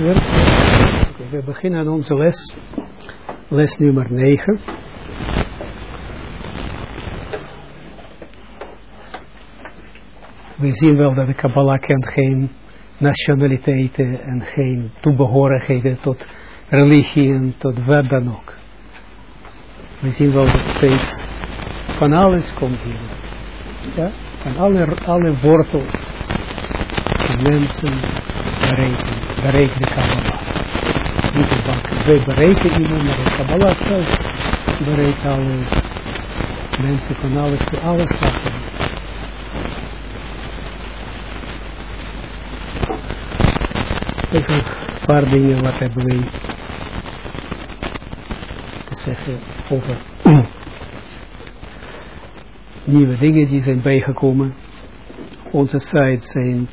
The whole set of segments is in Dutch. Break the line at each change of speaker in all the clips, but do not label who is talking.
we beginnen aan onze les, les nummer 9. We zien wel dat de Kabbalah kent geen nationaliteiten en geen toebehorigheden tot religie en tot wat dan ook. We zien wel dat steeds van alles komt hier. Ja? Van alle, alle wortels mensen berekenen, berekenen Kabbalah. Niet de bakken. Wij berekenen iemand, maar de Kabbalah zelf berekent alle mensen van alles, alles is. Even een paar dingen wat hebben we te zeggen over nieuwe dingen die zijn bijgekomen. Onze site zijn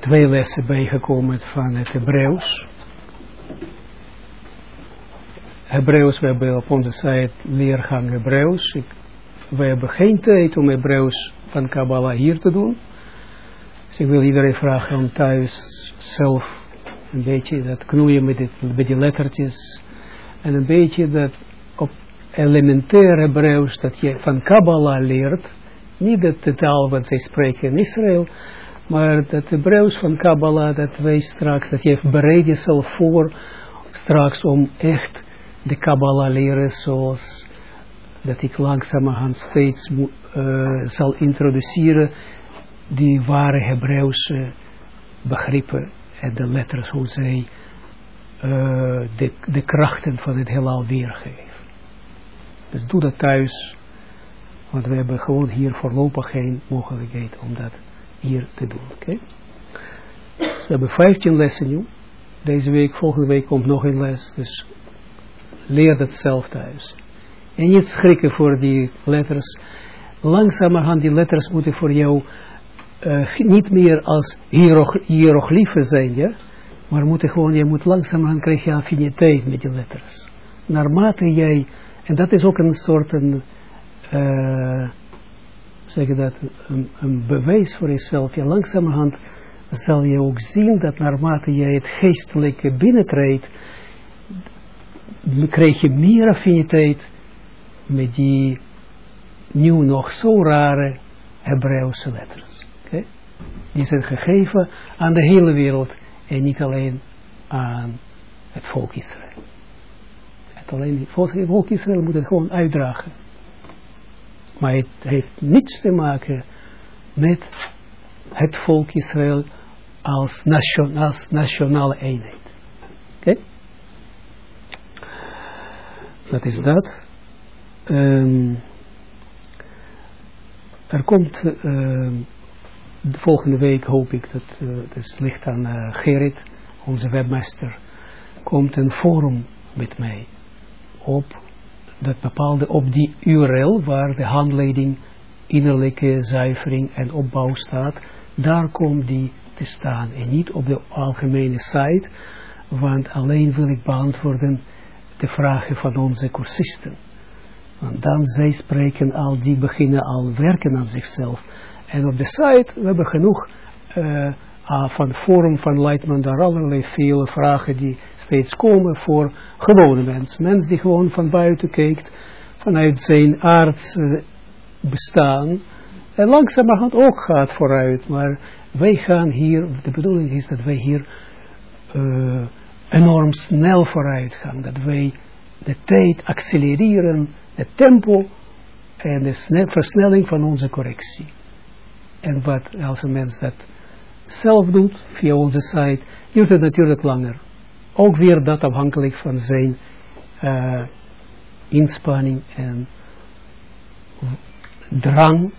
twee lessen bijgekomen van het Hebreeuws. Hebreeuws, we hebben op onze site leergang Hebreeuws. We hebben geen tijd om Hebreeuws van Kabbalah hier te doen. Dus ik wil iedereen vragen om thuis zelf een beetje dat knoeien met, dit, met die lettertjes. En een beetje dat op elementair Hebreeuws dat je van Kabbalah leert. Niet dat de taal wat zij spreken in Israël. Maar dat Hebreeuws van Kabbalah dat wij straks, dat je bereid jezelf voor straks om echt de Kabbalah leren zoals dat ik langzamerhand steeds uh, zal introduceren die ware Hebreeuwse begrippen en de letters hoe zij uh, de, de krachten van het heelal weergeven. Dus doe dat thuis, want we hebben gewoon hier voorlopig geen mogelijkheid om dat hier te doen. Oké? Dus we hebben 15 lessen nu. Deze week, volgende week komt nog een les, dus leer dat zelf thuis. En niet schrikken voor die letters. Langzamerhand die letters moeten voor jou uh, niet meer als hieroglyphen zijn, ja, maar moeten gewoon, je moet langzamerhand krijg je affiniteit met die letters. Naarmate jij, en dat is ook een soort, een, uh, zeg je dat, een, een, bewijs voor jezelf, ja, langzamerhand zal je ook zien dat naarmate jij het geestelijke binnentreedt, krijg je meer affiniteit met die nu nog zo rare Hebreeuwse letters. Die zijn gegeven aan de hele wereld en niet alleen aan het volk Israël. Het alleen het volk Israël moet het gewoon uitdragen. Maar het heeft niets te maken met het volk Israël als, nation, als nationale eenheid. Oké? Dat is dat. Um, er komt... Uh, de volgende week hoop ik dat, uh, het ligt aan uh, Gerrit, onze webmaster, komt een forum met mij op dat bepaalde, op die URL waar de handleiding innerlijke zuivering en opbouw staat, daar komt die te staan en niet op de algemene site, want alleen wil ik beantwoorden de vragen van onze cursisten. Want dan zij spreken al, die beginnen al werken aan zichzelf. En op de site, we hebben genoeg uh, van forum van Leitman, daar allerlei vele vragen die steeds komen voor gewone mensen. Mensen die gewoon van buiten kijkt, vanuit zijn aards bestaan. En langzamerhand ook gaat vooruit. Maar wij gaan hier, de bedoeling is dat wij hier enorm snel vooruit gaan. Dat wij de tijd accelereren, het tempo en de versnelling van onze correctie. En wat als een mens dat zelf doet, via onze site, duurt het natuurlijk langer. Ook weer dat afhankelijk van zijn uh, inspanning en drang,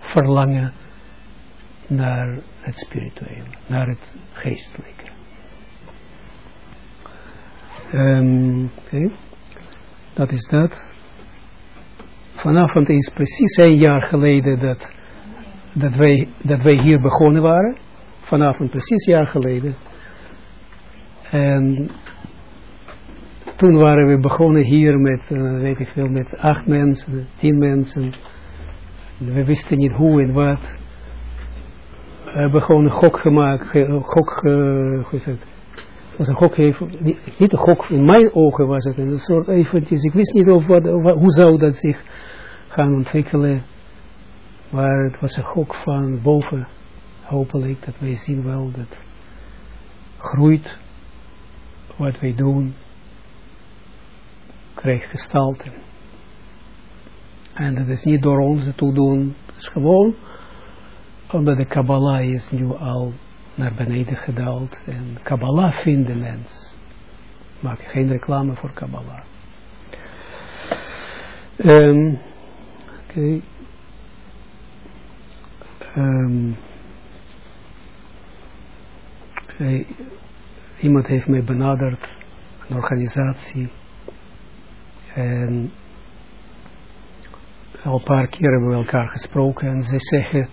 verlangen naar het spirituele, naar het geestelijke. Um. Dat is dat. Vanavond is precies een jaar geleden dat dat wij, dat wij hier begonnen waren. Vanavond precies een jaar geleden. En toen waren we begonnen hier met, uh, weet ik veel, met acht mensen, tien mensen. We wisten niet hoe en wat. We hebben gewoon een gok gemaakt, gok, uh, hoe is het, was een gok even, niet, niet een gok, in mijn ogen was het een soort eventjes, ik wist niet of wat, hoe zou dat zich gaan ontwikkelen, maar het was een gok van boven, hopelijk, dat wij zien wel dat groeit, wat wij doen, krijgt gestalte. En dat is niet door ons te doen, het is gewoon omdat de Kabbalah is nu al naar beneden gedaald. En Kabbalah vindt de mens. Maak geen reclame voor Kabbalah. Um, Oké. Um, iemand heeft mij benaderd, een organisatie. En al een paar keer hebben we elkaar gesproken en ze zeggen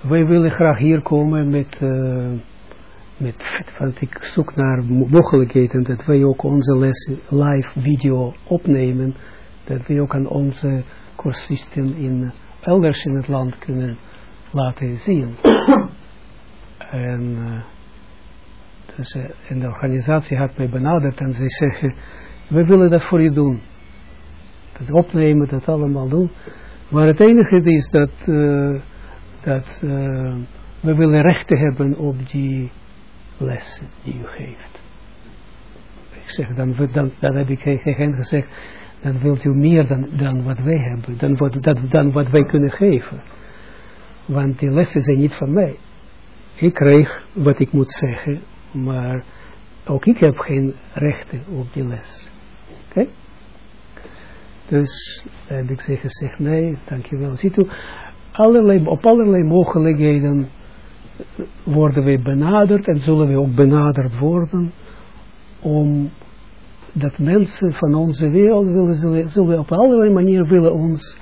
wij willen graag hier komen met, uh, met want ik zoek naar mogelijkheden dat wij ook onze lessen live video opnemen, dat wij ook aan onze cursisten in elders in het land kunnen laten zien. en, uh, uh, en de organisatie had mij benaderd en ze zeggen, wij willen dat voor je doen. Dat opnemen, dat allemaal doen. Maar het enige is dat dat we willen rechten hebben op die lessen die u geeft. Ik zeg, dan, heb ik geen gezegd, dan wilt u meer dan, dan wat wij hebben, dan wat, dan wat wij kunnen geven. Want die lessen zijn niet van mij. Ik krijg wat ik moet zeggen, maar ook ik heb geen rechten op die les. Oké? Dus heb ik gezegd, nee, dankjewel. Ziet u, allerlei, op allerlei mogelijkheden worden wij benaderd en zullen we ook benaderd worden om dat mensen van onze wereld willen, zullen, zullen op allerlei manieren willen ons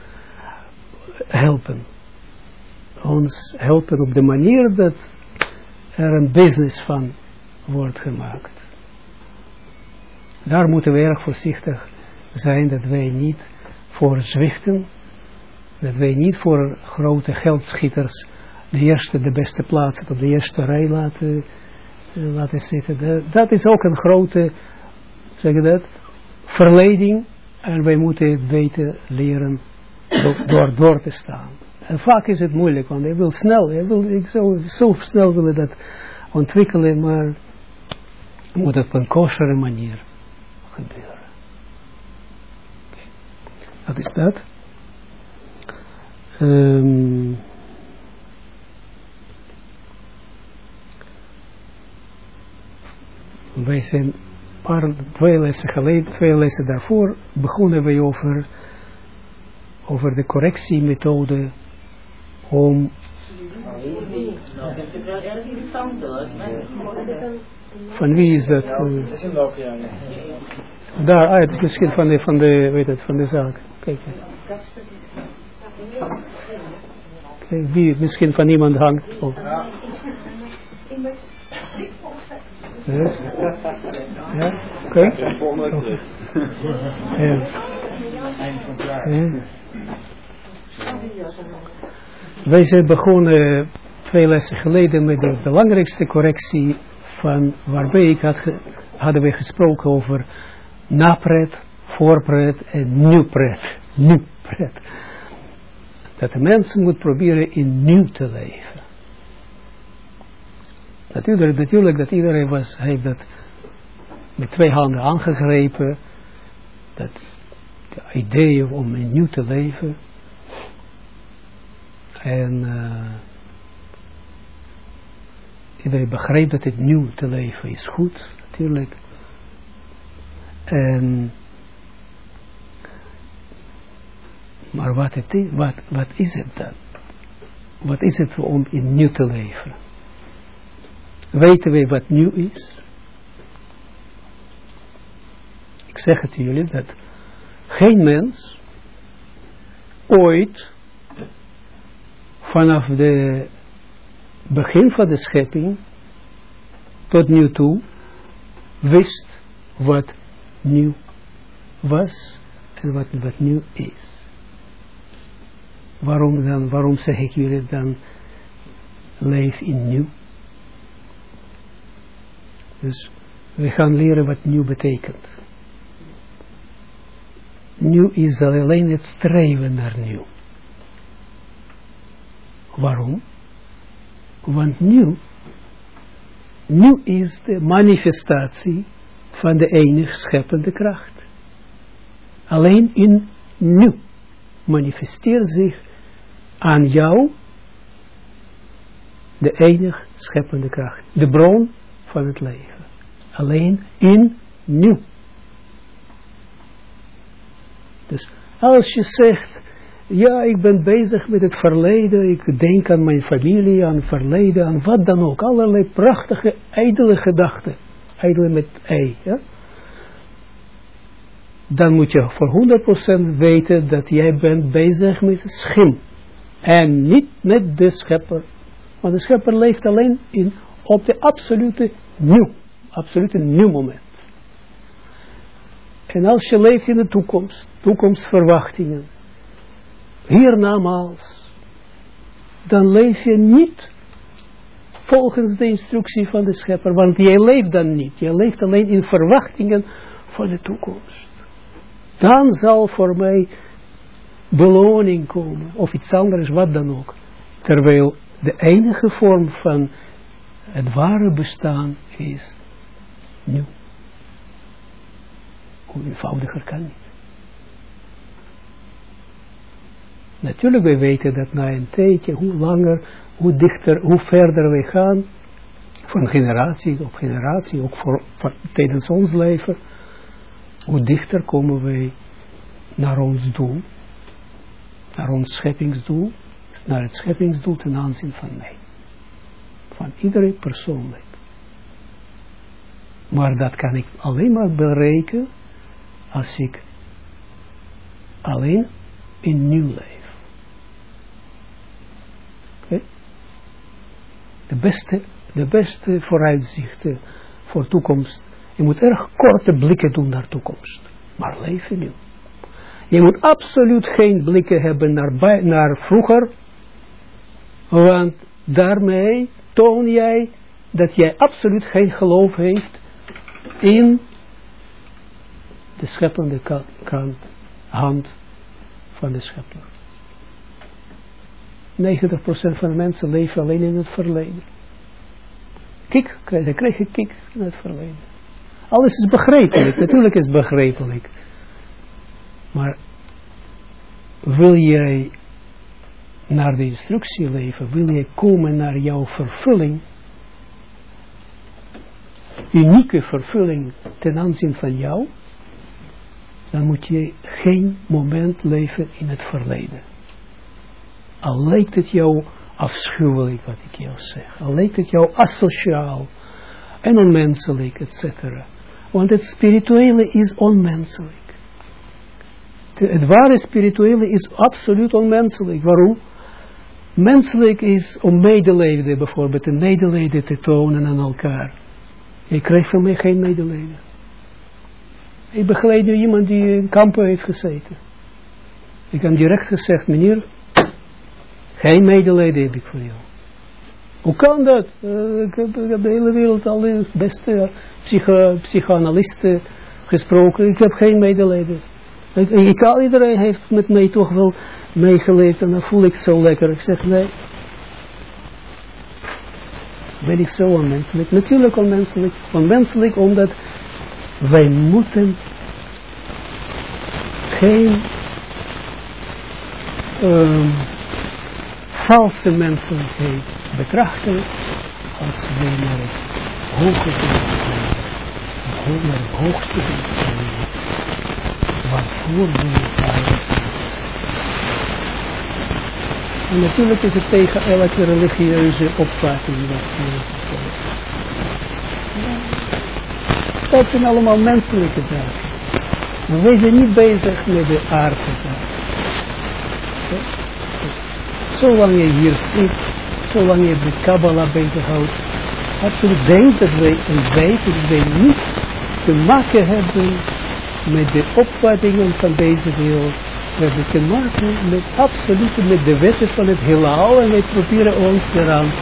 helpen. Ons helpen op de manier dat er een business van wordt gemaakt. Daar moeten we erg voorzichtig zijn dat wij niet voor zwichten dat wij niet voor grote geldschieters de eerste, de beste plaats op de eerste rij laten, uh, laten zitten. Dat, is ook een grote, zeg je verleiding. En wij moeten weten leren door, door te staan. En vaak is het moeilijk, want ik wil snel, ik, wil, ik zou zo snel willen dat ontwikkelen, maar moet het op een kosheren manier gebeuren. Wat is dat? Um, wij zijn paar, twee lessen geleden, twee lessen daarvoor, begonnen wij over, over de correctiemethode om van wie is dat? Daar, ah, het is misschien van de, van de, weet het, van de zaak. Kijk. Wie misschien van iemand hangt. Of. Ja. Ja, oké. Okay. Ja. Ja. Wij zijn begonnen twee lessen geleden met de belangrijkste correctie van waarbij ik had, hadden we gesproken over napret, voorpret en nu-pret. Nu-pret dat de mens moet proberen in nu te leven. Natuurlijk, natuurlijk dat iedereen was, heeft dat met twee handen aangegrepen, dat idee om in nieuw te leven. En uh, iedereen begreep dat het nieuw te leven is goed, natuurlijk. En Maar wat, het is, wat, wat is het dan? Wat is het om in nieuw te leven? Weten we wat nieuw is? Ik zeg het jullie dat geen mens ooit vanaf de begin van de schepping tot nu toe wist wat nieuw was en wat, nieuw is. Waarom dan, waarom zeg ik jullie dan, leef in nu? Dus We gaan leren wat nieuw betekent. Nieuw is alleen het streven naar nieuw. Waarom? Want nieuw, nieuw is de manifestatie van de enige scheppende kracht. Alleen in nieuw manifesteert zich aan jou de enige scheppende kracht. De bron van het leven. Alleen in nieuw. Dus als je zegt, ja, ik ben bezig met het verleden, ik denk aan mijn familie, aan het verleden, aan wat dan ook, allerlei prachtige, ijdele gedachten, ijdele met ei, ja? dan moet je voor 100% weten dat jij bent bezig met schim. En niet met de schepper. Want de schepper leeft alleen in, op de absolute nieuw. Absolute nieuw moment. En als je leeft in de toekomst, toekomstverwachtingen, hiernamaals, dan leef je niet volgens de instructie van de schepper, want jij leeft dan niet. Je leeft alleen in verwachtingen voor de toekomst. Dan zal voor mij beloning komen, of iets anders, wat dan ook. Terwijl de enige vorm van het ware bestaan is nieuw. Hoe eenvoudiger kan niet. Natuurlijk, we weten dat na een tijdje, hoe langer, hoe dichter, hoe verder we gaan, van generatie op generatie, ook voor, tijdens ons leven, hoe dichter komen wij naar ons doel, naar ons scheppingsdoel, naar het scheppingsdoel ten aanzien van mij. Van iedereen persoonlijk. Maar dat kan ik alleen maar bereiken als ik alleen in nieuw leef. Okay? De beste, de beste vooruitzichten voor toekomst. Je moet erg korte blikken doen naar toekomst. Maar leven nieuw. Je moet absoluut geen blikken hebben naar, naar vroeger. Want daarmee toon jij dat jij absoluut geen geloof heeft in de scheppende kant, hand van de schepper. 90% van de mensen leven alleen in het verleden. Kik, dan krijg je kik in het verleden. Alles is begrijpelijk, natuurlijk is begrijpelijk. Maar wil jij naar de instructie leven, wil jij komen naar jouw vervulling, unieke vervulling ten aanzien van jou, dan moet je geen moment leven in het verleden. Al lijkt het jou afschuwelijk wat ik jou zeg, al lijkt het jou asociaal en onmenselijk, etc. Want het spirituele is onmenselijk. Het ware spirituele is absoluut onmenselijk. Waarom? Menselijk is om medelijden bijvoorbeeld, een medelijden te tonen aan elkaar. Je krijgt van mij geen medelijden. Ik begeleid nu iemand die in kampen heeft gezeten. Ik heb direct gezegd, meneer, geen medelijden heb ik voor jou. Hoe kan dat? Uh, ik, heb, de hele wereld al de beste psycho, psychoanalisten gesproken. Ik heb geen medelijden. Ik, ik, iedereen heeft met mij toch wel meegeleefd en dan voel ik zo lekker. Ik zeg nee. Ben ik zo onmenselijk? Natuurlijk onmenselijk. Onmenselijk omdat wij moeten geen um, valse menselijkheid betrachten als wij naar het hoge naar het hoogste waarvoor we En natuurlijk is het tegen elke religieuze opvatting wat Dat zijn allemaal menselijke zaken. Maar wij zijn niet bezig met de aardse zaken. Zolang je hier zit, zolang je de Kabbalah bezighoudt, absoluut denk dat wij en weten dat wij niet te maken hebben met de opvattingen van deze wereld. We hebben te maken met absoluut met de wetten van het heelal en wij proberen ons eraan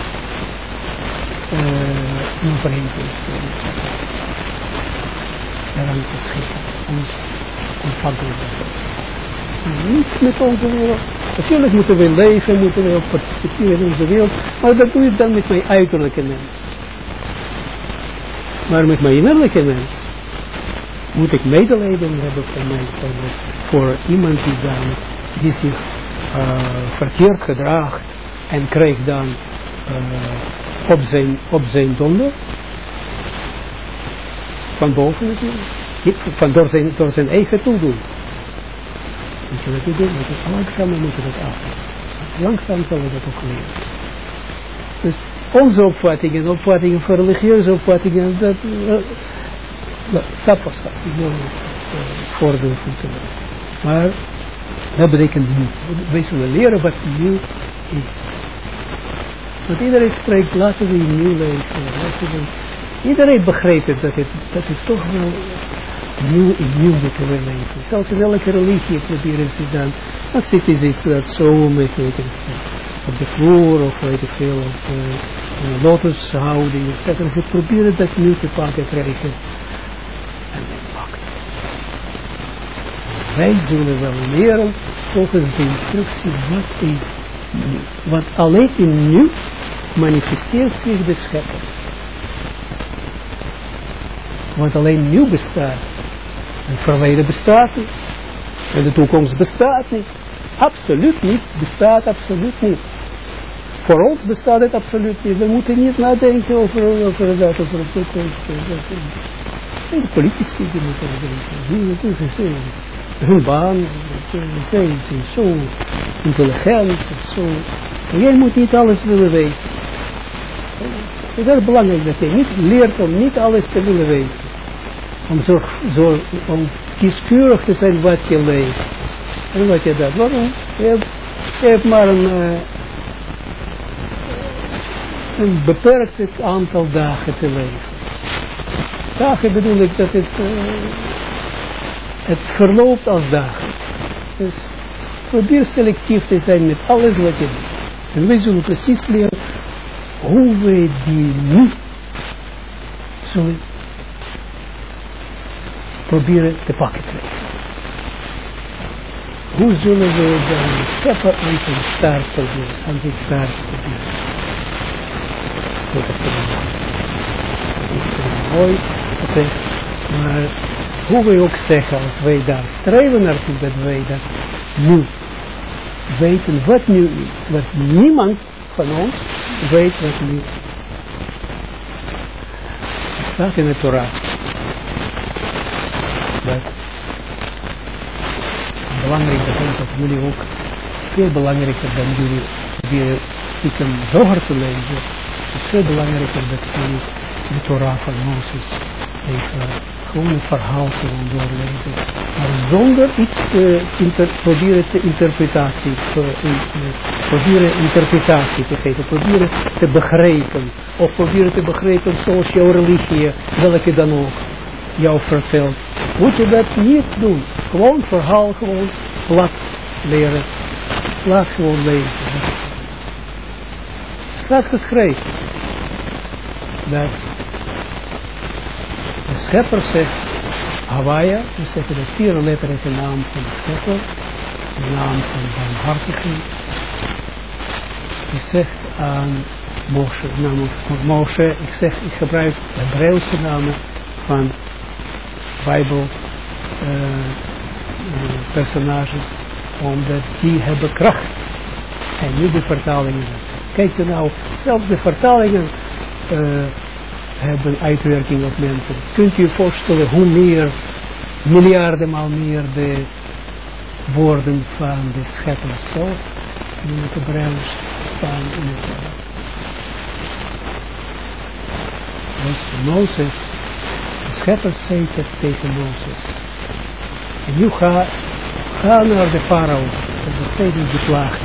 uh, in overeenkomst te eraan te schieten. Ons Niets met onze wereld. Natuurlijk moeten we leven, moeten we ook participeren in onze wereld, maar dat doe ik dan met mijn uiterlijke mens. Maar met mijn innerlijke mens moet ik medelijden hebben voor, mij, voor, iemand die dan die zich uh, verkeerd gedraagt en krijgt dan uh, op, zijn, op zijn donder van boven natuurlijk, van door, zijn, door zijn eigen toedoen. Weet je wat je doet? Dat is langzaam moet je dat af. Langzaam zal je dat ook leren. Dus onze opvattingen, opvattingen voor religieuze opvattingen, dat, uh, stap voor stap, vorderen van te Maar dat betekent niet. Wij zullen leren wat nieuw is. Want iedereen spreekt, laten we nieuw leven. Iedereen begrijpt het, dat het, dat het toch wel nieuw nieuw moeten leven. Zelfs in elke religie proberen ze dan, dan zitten ze dat zo met, weet op de vloer of weet ik veel, op uh, lotushouding, etc. Ze proberen dat nieuw te pakken krijgen. En dat pakt. Wij zullen wel leren volgens de instructie wat is nieuw. Want alleen in nieuw manifesteert zich de schepper. Want alleen nieuw bestaat. Het verleden bestaat niet. En de toekomst bestaat niet. Absoluut niet. Bestaat absoluut niet. Voor ons bestaat het absoluut niet. We moeten niet nadenken over, over dat, over de toekomst. En de politici die moeten denken. Die hun baan, zij zijn zo intelligent, zo. En jij moet niet alles willen weten. Het is heel belangrijk dat je niet leert om niet alles te willen weten. Om, zo, zo, om kieskeurig te zijn wat je leest. En wat je dat, waarom? Je hebt, maar een, uh, een beperkt aantal dagen te leven. Dagen bedoel ik dat het, uh, het verloopt als dagen. Dus probeer selectief te zijn met alles wat je doet. En wij zullen precies leren hoe we die nu zullen proberen te pakken krijgen. Hoe zullen we dan schepper aan zijn staart proberen, aan zijn staart proberen? Zo dat is mooi gezegd, maar hoe we ook zeggen, als wij daar streven naartoe, dat wij dat nu weten wat nu is, wat niemand van ons weet wat nu is. Het staat in de Torah. Dat belangrijk dat dat jullie ook veel belangrijker dan jullie proberen stiekem zoger te lezen. Het is veel belangrijker dat jullie de Torah van Mozes even gewoon een verhaal gewoon doorlezen. Maar zonder iets te inter, proberen te interpretatie, te, proberen interpretatie te geven, proberen te begrijpen. Of proberen te begrijpen zoals jouw religie, welke dan ook, jou vertelt. Moet je dat niet doen. Gewoon verhaal, gewoon plat leren. Laat gewoon lezen. Staat geschreven. Dat de schepper zegt, Hawaii, we zeggen de vier letteren de naam van de schepper, de naam van barmhartigheid. Ik zeg aan Moshe, namens Moshe, ik zeg, ik gebruik de Hebreeuwse namen van Bijbel uh, uh, personages, omdat die hebben kracht. En niet de vertalingen. Kijk er nou, zelfs de vertalingen uh, hebben uitwerking op mensen. Kunt u je voorstellen hoe meer, miljardenmaal meer de woorden van de schepper zelf in het Hebreeuws staan in het Dus Mozes, de schepper zei het tegen Mozes. En nu ga, ga naar de farao, dat is steeds de plaag.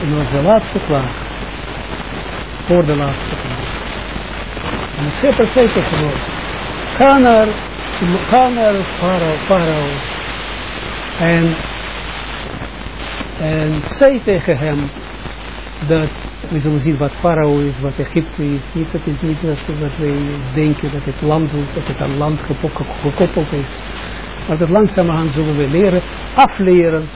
En was de laatste plaag voor de laatste plaats. En de schepper zei tegen hem, ga naar, ga naar farao, farao en, en zei tegen hem dat we zullen zien wat Farao is, wat Egypte is. Niet, het is niet wat wij denken dat het land, dat het aan land gekoppeld is. Maar dat langzamerhand zullen we leren, afleren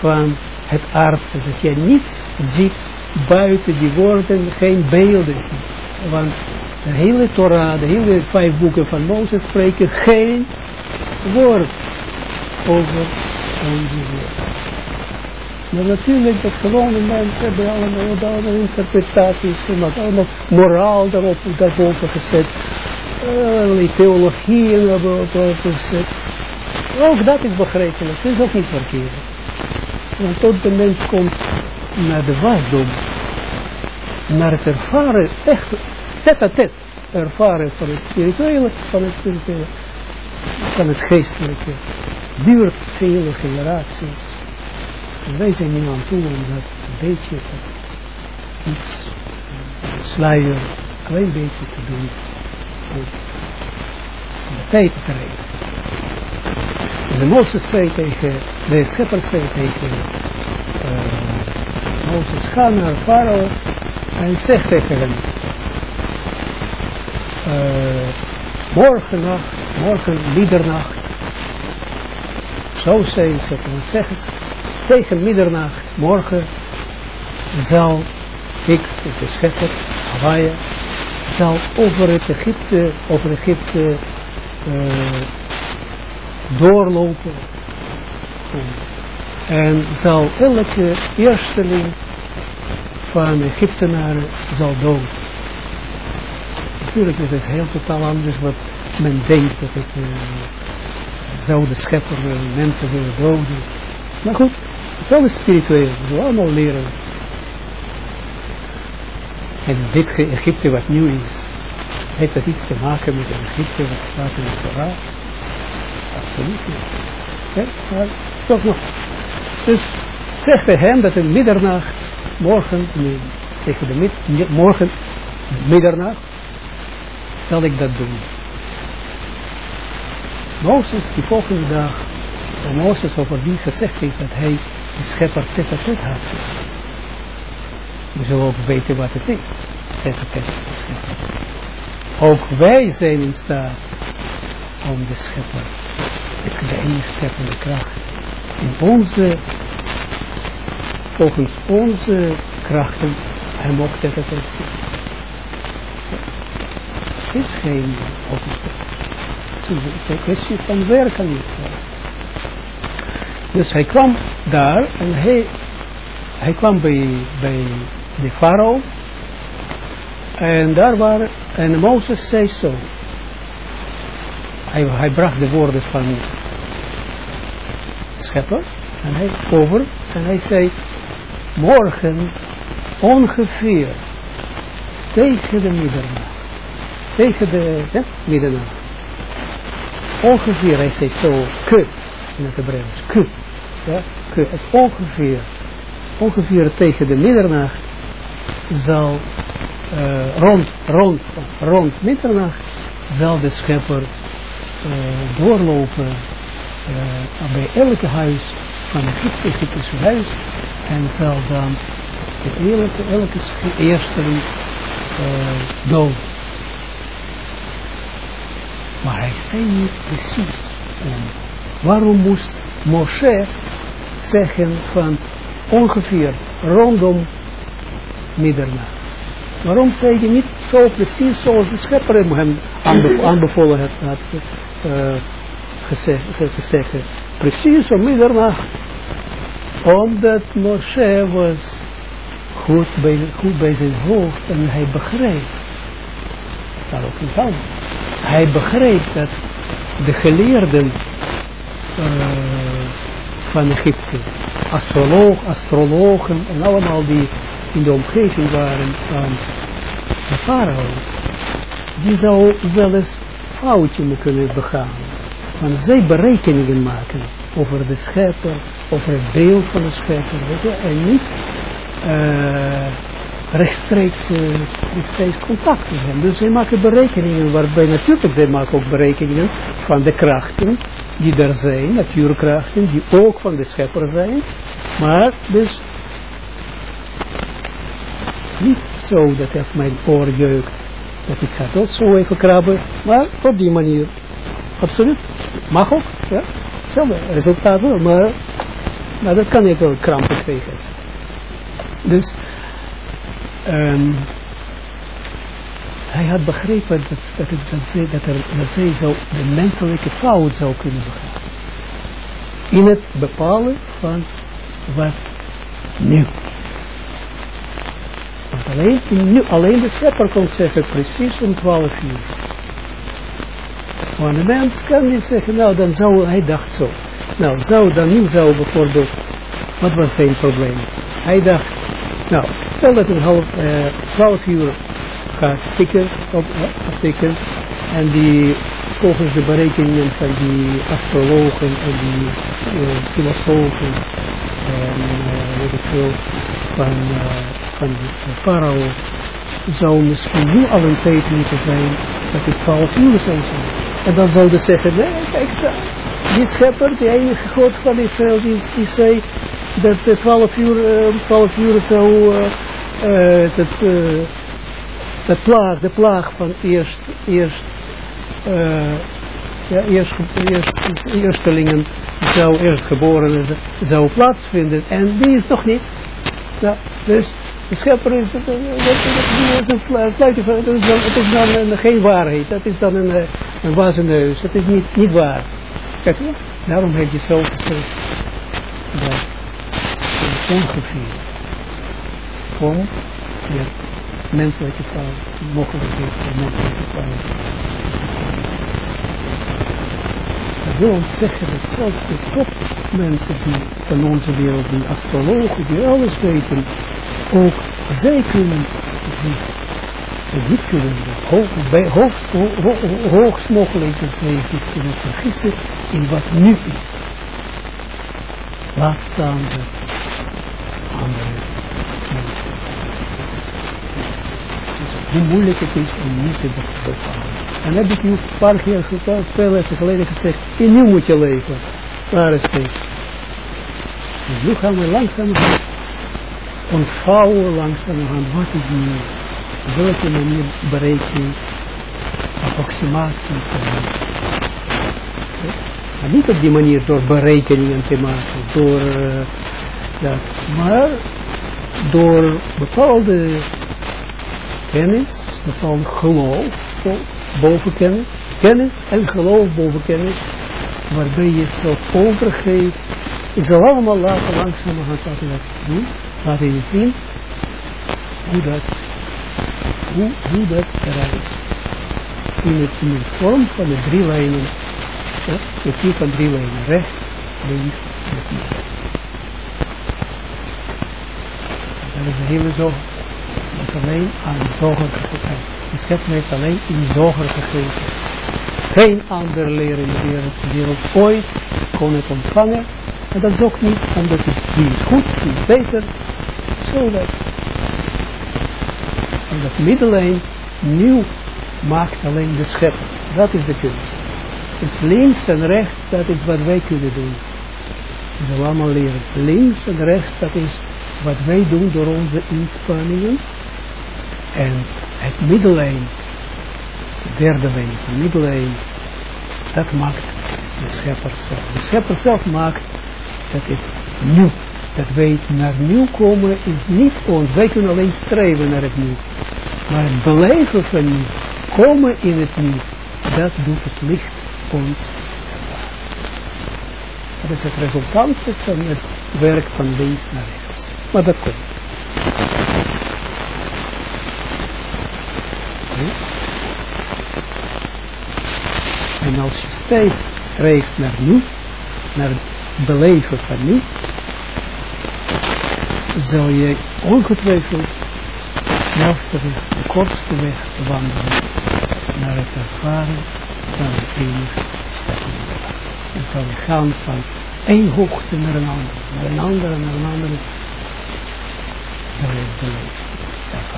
van het aardse. Dat je niets ziet buiten die woorden, geen beelden ziet. Want de hele Torah, de hele vijf boeken van Mozes spreken geen woord over onze wereld. Maar natuurlijk, dat gewone mensen hebben allemaal, allemaal interpretaties gemaakt, allemaal moraal daarop, daarboven gezet, allerlei theologieën daarboven gezet. Ook dat is begrijpelijk, dat is ook niet verkeerd. Want tot de mens komt naar de wasdom, naar het ervaren, echt, tet à tet, ervaren van het spirituele, van het spirituele, van het geestelijke, duurt vele generaties. En wij zijn nu aan toe om dat een beetje iets, sluier, een klein beetje te doen. Om de tijd is er De Mozes zei tegen, de schepper zei tegen uh, Mozes, ga naar Farao en zeg tegen hem, uh, morgen morgen middernacht, zo zei ze, en zeggen ze, tegen middernacht, morgen, zal ik, de schepper, Hawaii, zal over het Egypte, over Egypte uh, doorlopen. En zal elke eersteling van Egyptenaren zal dood. Natuurlijk, dit is heel totaal anders wat men denkt dat het uh, zou de schepper uh, mensen willen doden. Maar goed, het is spiritueel, we allemaal leren. En dit Egypte wat nieuw is, heeft dat iets te maken met het Egypte wat staat in de Torah? Absoluut niet. Ja, maar toch nog. Dus zeg bij hem dat in middernacht, morgen, nee, tegen de mid, morgen, middernacht, zal ik dat doen. Mozes, die volgende dag, Mozes over wie gezegd heeft dat hij de schepper tet tet had. We zullen ook weten wat het is. Tet. Ook wij zijn in staat om de schepper, de enige scheppende kracht, in onze, volgens onze krachten, hem ook tet zien. Het is geen openstelling. Het is een kwestie van werken. Dus hij kwam daar en hij, hij kwam bij, bij de farao. En daar waren, en Mozes zei zo. Hij, hij bracht de woorden van schepper. En hij over. En hij zei, morgen ongeveer tegen de middernacht. Tegen de ja, middernacht. Ongeveer, hij zei zo, kut in het Hebreeuws. K. Ja, K is ongeveer, ongeveer tegen de middernacht zal uh, rond, rond, rond middernacht zal de schepper uh, doorlopen uh, bij elke huis van het Egyptische huis en zal dan de elke, elke eerste uh, dood. Maar hij zei niet precies Waarom moest Moshe zeggen van ongeveer rondom middernacht? Waarom zei hij niet zo precies zoals de schepper hem aanbevolen had, had uh, gezegd, gezegd? Precies om middernacht. Omdat Moshe was goed bij, goed bij zijn hoofd en hij begreep. Dat ook niet. Hij begreep dat de geleerden uh, van Egypte. Astroloog, astrologen en allemaal die in de omgeving waren van de farao. Die zou wel eens foutje kunnen begaan. Want zij berekeningen maken over de schepper, over het beeld van de schepper. Weet en niet uh, rechtstreeks, uh, rechtstreeks contact met hem. Dus zij maken berekeningen, waarbij natuurlijk zij maken ook berekeningen van de krachten die er zijn, natuurkrachten, die ook van de schepper zijn, maar dus Niet zo dat als mijn oor jeukt, dat ik ga dat zo even krabben, maar op die manier. Absoluut. Mag ook, ja. Hetzelfde resultaat wel, maar, maar dat kan ik wel krampen krijgen. Dus, um, hij had begrepen dat, dat, dat, zij, dat, er, dat zij zo de menselijke fout zou kunnen begaan. In het bepalen van wat nu Want alleen, nu, alleen de schepper kon zeggen precies om 12 uur. Maar de mens kan niet zeggen, nou dan zou, hij dacht zo. Nou, zou dan nu zou bijvoorbeeld, wat was zijn probleem? Hij dacht, nou, stel dat een half, uh, 12 uur gaat tikken, op, op tikken, en die volgens de berekeningen van die astrologen en die uh, filosofen en uh, weet ik veel, van, uh, van de farao, zou misschien nu al een tijd moeten zijn dat het 12 uur zou zijn. En dan zouden ze zeggen, nee, kijk, die schepper, die enige God van Israël, die, die zei dat 12 uur, 12 uur zou dat, de plaag, de plaag van eerst, eerst, uh, ja, eerst, eerst, eerstelingen zou eerst geboren zou plaatsvinden. En die is nog niet. Ja, dus de schepper is, dat, is een fluitje dat is dan, het is dan een, geen waarheid, dat is dan een, een wazenneus, dat is niet, niet waar. Kijk, daarom heb je zo gezegd. Dat ongeveer. Kom je menselijke fout, mogelijkheid voor menselijke fout. Dat wil zeggen dat zelfs de topmensen die van onze wereld, die astrologen, die alles weten, ook zij kunnen zich niet kunnen, hoog, bij hoogst, hoogst mogelijk dat zij zich kunnen vergissen in wat nu is. Laat staan de andere mensen hoe moeilijk het is om niet te bepalen. En heb ik u een paar keer veel lessen geleden gezegd, in nu moet je leven. Waar is het? En nu gaan we langzaam ontvouwen langzaam wat is nu, op welke manier berekening, approximatie te maken. Maar niet op die manier door berekeningen te maken, door uh, dat, maar door bepaalde kennis, van geloof boven kennis, kennis en geloof boven kennis, waarbij je jezelf overgeeft. Ik zal allemaal laten langzamerhand laten dat doen, laten zien hoe dat, hoe, hoe dat eruit. In, het, in de vorm van de drie lijnen, ja, de vier van drie lijnen, rechts, links en. Dat is hele alleen aan zoger gegeven. De schepper heeft alleen in zoger gegeven. Geen andere leraar in de wereld, ooit kon het ontvangen. En dat is ook niet omdat het die is goed, die is beter. Zo dat. En dat middellijn nieuw maakt alleen de schepper. Dat is de kunst. Dus links en rechts, dat is wat wij kunnen doen. Is allemaal leren. Links en rechts, dat is wat wij doen door onze inspanningen. En het middellijn, de derde lijn, de middellijn, dat maakt de schepper zelf. De schepper zelf maakt dat het nu, dat wij naar nieuw komen, is niet ons. Wij kunnen alleen streven naar het nieuw. Maar het beleven van nieuw, komen in het nieuw, dat doet het licht ons dat is het resultaat van het werk van links naar rechts. Maar dat komt. En als je steeds streeft naar nu, naar het beleven van nu, zal je ongetwijfeld de de kortste weg wandelen naar het ervaren van het enige En zal je gaan van één hoogte naar een andere, naar een andere, naar een andere, zal je ervaren.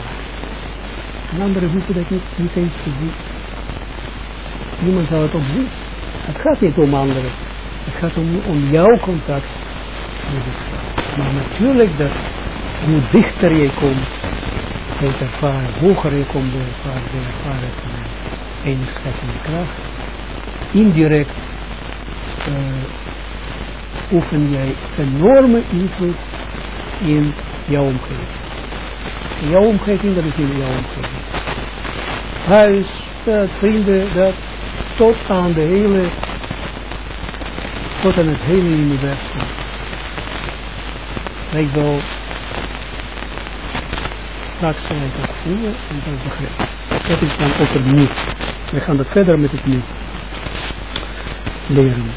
En anderen hoeven dat niet, niet eens te zien. Niemand zal het opzien. Het gaat niet om anderen. Het gaat om, om jouw contact met de schepper. Maar natuurlijk dat hoe dichter je komt het ervaren, hoger je komt de ervaren, de ervaren enige scheppende kracht. Indirect uh, oefen jij enorme invloed in jouw omgeving. In jouw omgeving, dat is in jouw omgeving. Huis, dat, vrienden, dat, tot aan de hele, tot aan het hele universum. Lijkt wel, straks zal ik dat voelen en dat. Dat is dan ook het nu. We gaan dat verder met het nu leren.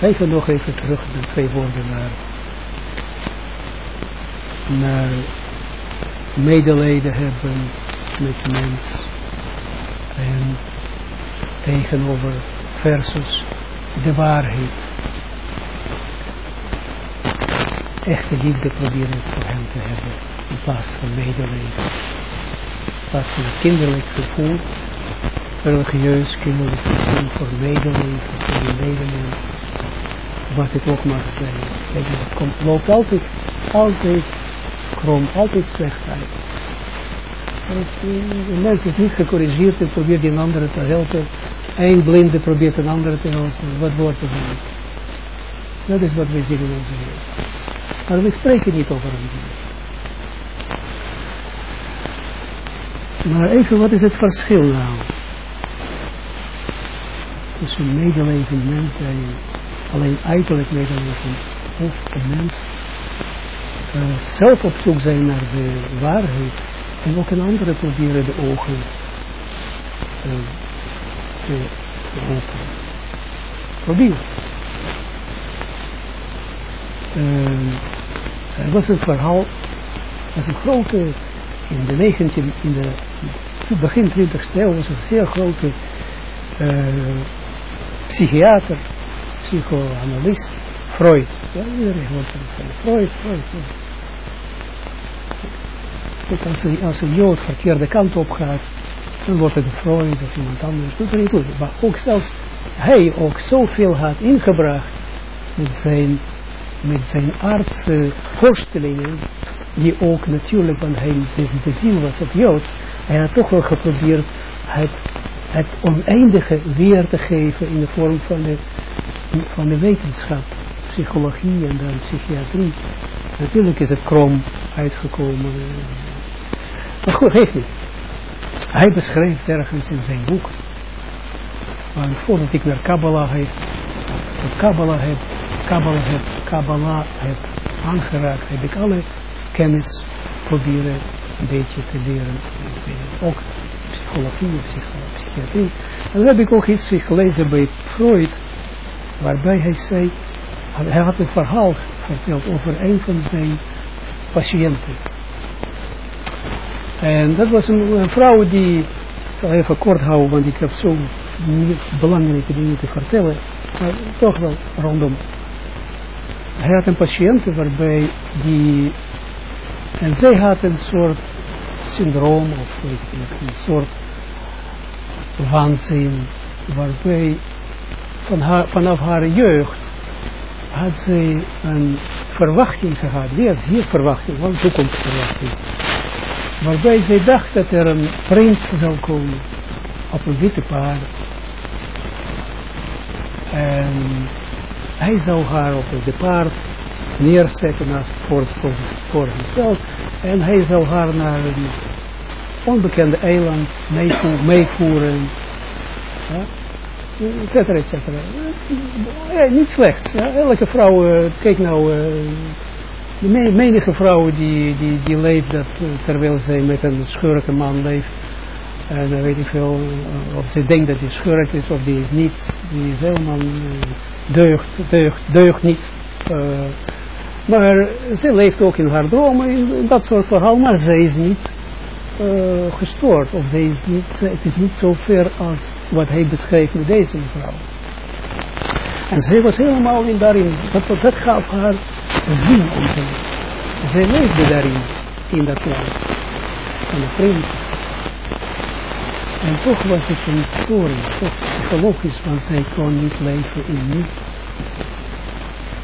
Even nog even terug de twee woorden naar, naar medelijden hebben met mens en tegenover versus de waarheid. Echte liefde proberen voor hem te hebben in plaats van medelijden. In plaats van een kinderlijk gevoel, religieus kinderlijk gevoel voor medelijden, voor de medemens wat het ook mag zijn. Het komt, loopt altijd, altijd krom, altijd slecht uit. Een mens is niet gecorrigeerd en probeert een andere te helpen. Eén blinde probeert een andere te helpen. Wat wordt er dan? Dat is wat we zien in onze wereld. Maar we spreken niet over onze wereld. Maar even, wat is het verschil nou? Tussen medeleven mens en alleen uiterlijk medeleven of een mens uh, zelf op zoek zijn naar de waarheid en ook een andere proberen de ogen te, te openen. Probeer. Uh, er was een verhaal, was een grote, in de 19, in de begin 20ste eeuw was een zeer grote psychiater, psychoanalist, Freud. Ja, iedereen hoort van Freud, Freud, Freud. Als een, als een jood verkeerde kant op gaat, dan wordt het Freud of iemand anders. Er niet. Maar ook zelfs hij ook zoveel had ingebracht met zijn, met zijn aardse voorstellingen, die ook natuurlijk, want hij, de, de ziel was op Joods, hij had toch wel geprobeerd het, het oneindige weer te geven in de vorm van de van de wetenschap, psychologie en dan psychiatrie. Natuurlijk is het krom uitgekomen. Maar goed, heeft niet. Hij beschrijft ergens in zijn boek, want voordat ik naar Kabbalah heb, Kabbalah heb, Kabbalah heb, Kabbalah heb aangeraakt, heb ik alle kennis proberen een beetje te leren. Ook psychologie, psychiatrie. En dan heb ik ook iets gelezen bij Freud, waarbij hij zei, hij had een verhaal verteld over een van zijn patiënten. En dat was een, vrouw die, ik zal even kort houden, want ik heb zo belangrijke dingen te vertellen, maar toch wel rondom. Hij had een patiënt waarbij die, en zij had een soort syndroom, of een soort waanzin, waarbij van haar, vanaf haar jeugd had ze een verwachting gehad, weer zeer verwachting, want toekomstverwachting. Waarbij zij dacht dat er een prins zou komen op een witte paard. En hij zou haar op de paard neerzetten naast voor, voor. En hij zou haar naar een onbekende eiland meevoeren. Ja? et cetera, et cetera. Ja, niet slecht. Ja. Elke vrouw, uh, kijk nou, uh, de me menige vrouw die, die, die leeft dat, uh, terwijl zij met een schurke man leeft. En dan weet ik veel, of ze denkt dat die schurk is of die is niets. Die is helemaal deugd, deugd, deugd niet. maar ze leeft ook in haar dromen, in dat soort verhaal, maar zij is niet uh, gestoord. Of zij is niet, het is niet zo ver als wat hij beschreef met deze mevrouw. En zij was helemaal in daarin, dat, dat gaf haar om te Zij leefde daarin, in dat land. Van de. En toch was het een storing, toch psychologisch, want zij kon niet leven in nu.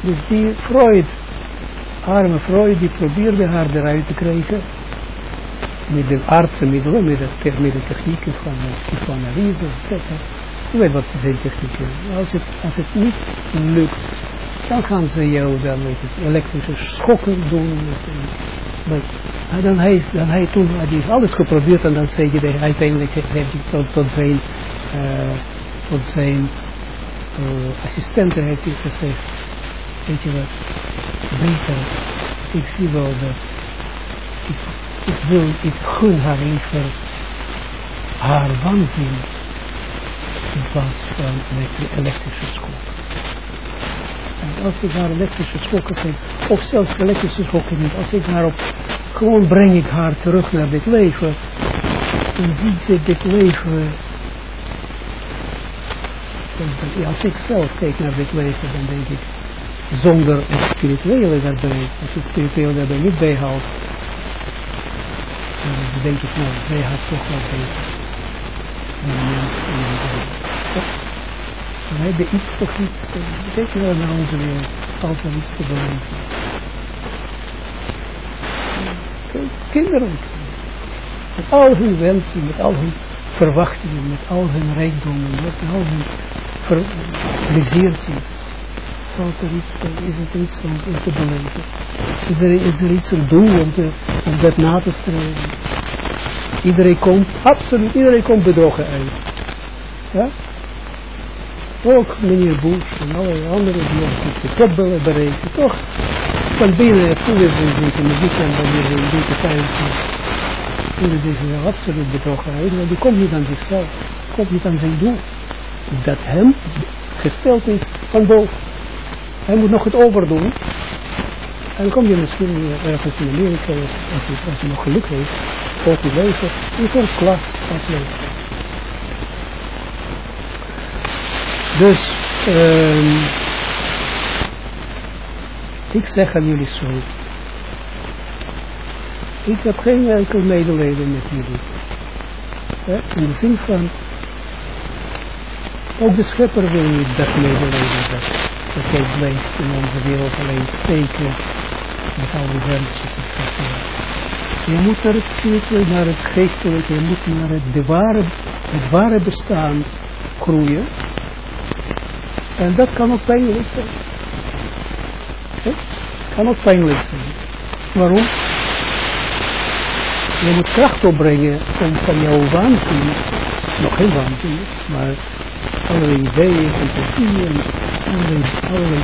Dus die Freud arme vrouw die probeerde haar eruit te krijgen met de artsenmiddelen, met de, met de technieken van uh, psychoanalyse, etc. Je weet wat zijn technieken. Als het, als het niet lukt, dan gaan ze jou dan met elektrische schokken doen. Maar dan hij, dan hij toen had hij alles geprobeerd en dan zei hij uiteindelijk heeft hij tot, tot zijn, uh, tot zijn uh, assistenten heeft hij gezegd, weet je wat, beter, ik zie wel dat, ik, wil, ik gun haar liever haar waanzin in plaats van elektrische schokken. Als ik haar elektrische schokken geef, of zelfs elektrische schokken niet, als ik haar op, gewoon breng ik haar terug naar dit leven, dan ziet ze dit leven, als ik zelf kijk naar dit leven, dan denk ik, zonder het spirituele daarbij, als je spirituele daarbij niet bijhoudt, dan denk ik, nou, zij had toch wel beter. We hebben iets toch iets, kijk wel naar onze wereld, altijd iets te beleven. Kinderen, met al hun wensen, met al hun verwachtingen, met al hun rijkdommen, met al hun pleziertjes, valt er iets, is er iets om, te beleven. Is er, is er iets te doen om, te, om dat na te streven. Iedereen komt, absoluut, iedereen komt bedrogen uit. Ja? Ook meneer Bush en alle anderen die de top willen bereiken, toch? Van binnen voelen ze zich in de weekend wanneer ze beetje thuis zijn. Voelen ze zich absoluut betrokken want die komt niet aan zichzelf, komt niet aan zijn doel. Dat hem gesteld is van boven. Hij moet nog het overdoen. En dan kom je misschien ergens in Amerika, als je, als je nog geluk heeft, ook je leven, in zo'n klas als lezen. Dus, um, ik zeg aan jullie zo. Ik heb geen enkel medelijden met jullie. In de zin van, ook de schepper wil niet dat medelijden dat, dat hij blijft in onze wereld alleen steken met al die wensjes, etc. Je moet naar het spirituele, naar het geestelijke, je moet naar het, de ware, het ware bestaan groeien. En dat kan ook pijnlijk zijn. Kan ook pijnlijk zijn. Waarom? Je moet kracht opbrengen om van jouw waanzin, nog geen waanzin, maar allerlei ideeën, fantasieën, allerlei, allerlei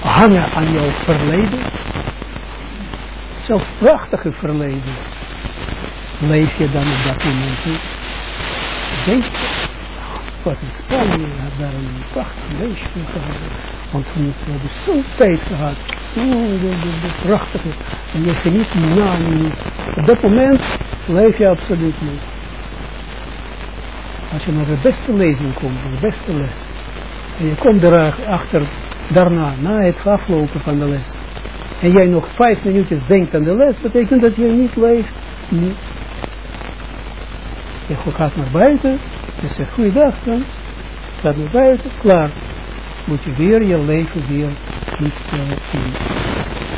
hangen aan jouw verleden. Zelfs prachtige verleden. Leef je dan op dat moment? Denk was in Spanje, had daar een prachtig meisje gehad. Want toen hebben zo'n tijd gehad. Oh, de, de, de prachtige. En je geniet na niet. Op dat moment leef je absoluut niet. Als je naar de beste lezing komt, de beste les. En je komt erachter, daarna, na het aflopen van de les. En jij nog vijf minuutjes denkt aan de les, betekent dat je niet leeft. Niet. Je gaat naar buiten, je zegt, goeiedag Frans, gaat naar buiten, klaar. Moet je weer je leven weer instellen in,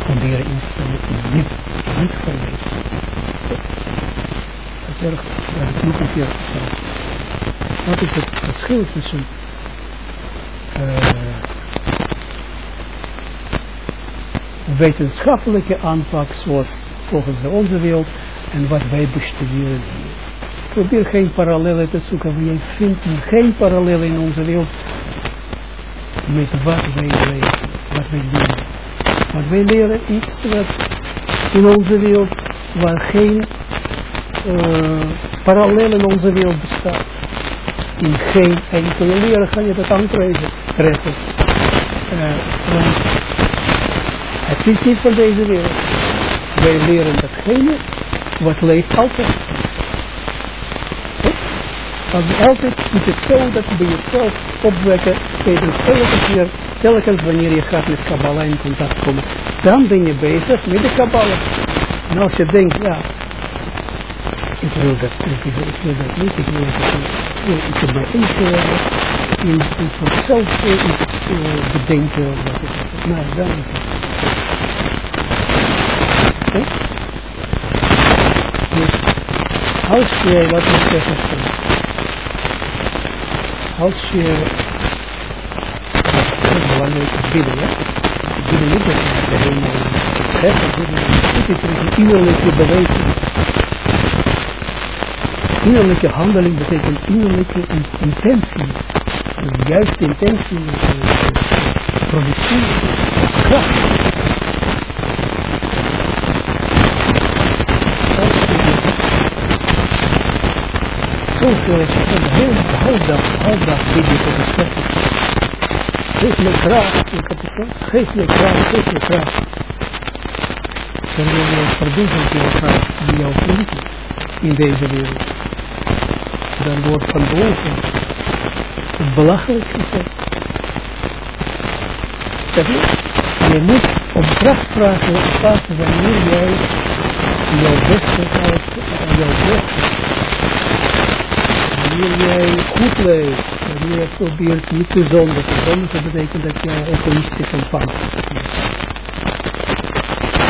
proberen instellen in niet, niet verleden. Dat is erg, dat is niet een keer Wat is het verschil tussen uh, wetenschappelijke aanpak zoals volgens de onze wereld en wat wij bestuderen. Probeer geen parallellen te zoeken, want vindt geen parallellen in onze wereld met wat wij leren, wat wij doen. Want wij leren iets wat in onze wereld, waar geen uh, parallel in onze wereld bestaat. In geen enkele leren ga je dat aantreffen. Uh, want het is niet van deze wereld. Wij leren datgene wat leeft altijd. Als altijd moet het zo dat bij jezelf opwekken, tijdens elke keer, telkens wanneer je gaat met Kabbalah in contact komen. Dan ben je bezig met de Kabbalah. En als je denkt, ja, ik wil dat niet, ik wil dat niet, ik wil dat niet. Ik heb mij ik in, in vanzelf eh, iets uh. Wat ik, maar dan is het. Dus je, wat ik zeggen, als je, dat is belangrijk, bidden, ja, bidden niet dat je helemaal gek, bidden, het is een innerlijke beweging. Innerlijke handeling betekent innerlijke intentie, de juiste intentie, productie, kracht. Zoveel is het een hele halfdag, halfdag video voor de schep. Geef me kracht, heb het geef me kracht, geef kracht. Dan wil je met elkaar die jou in deze wereld. Dan wordt van boven belachelijk gezet. Dat is, je moet op kracht vragen pas wanneer jij jouw beste uit jouw beste wanneer jij goed leeft, wanneer je probeert niet te zondigen, zondigen betekent dat jij egoïstisch ontvangt.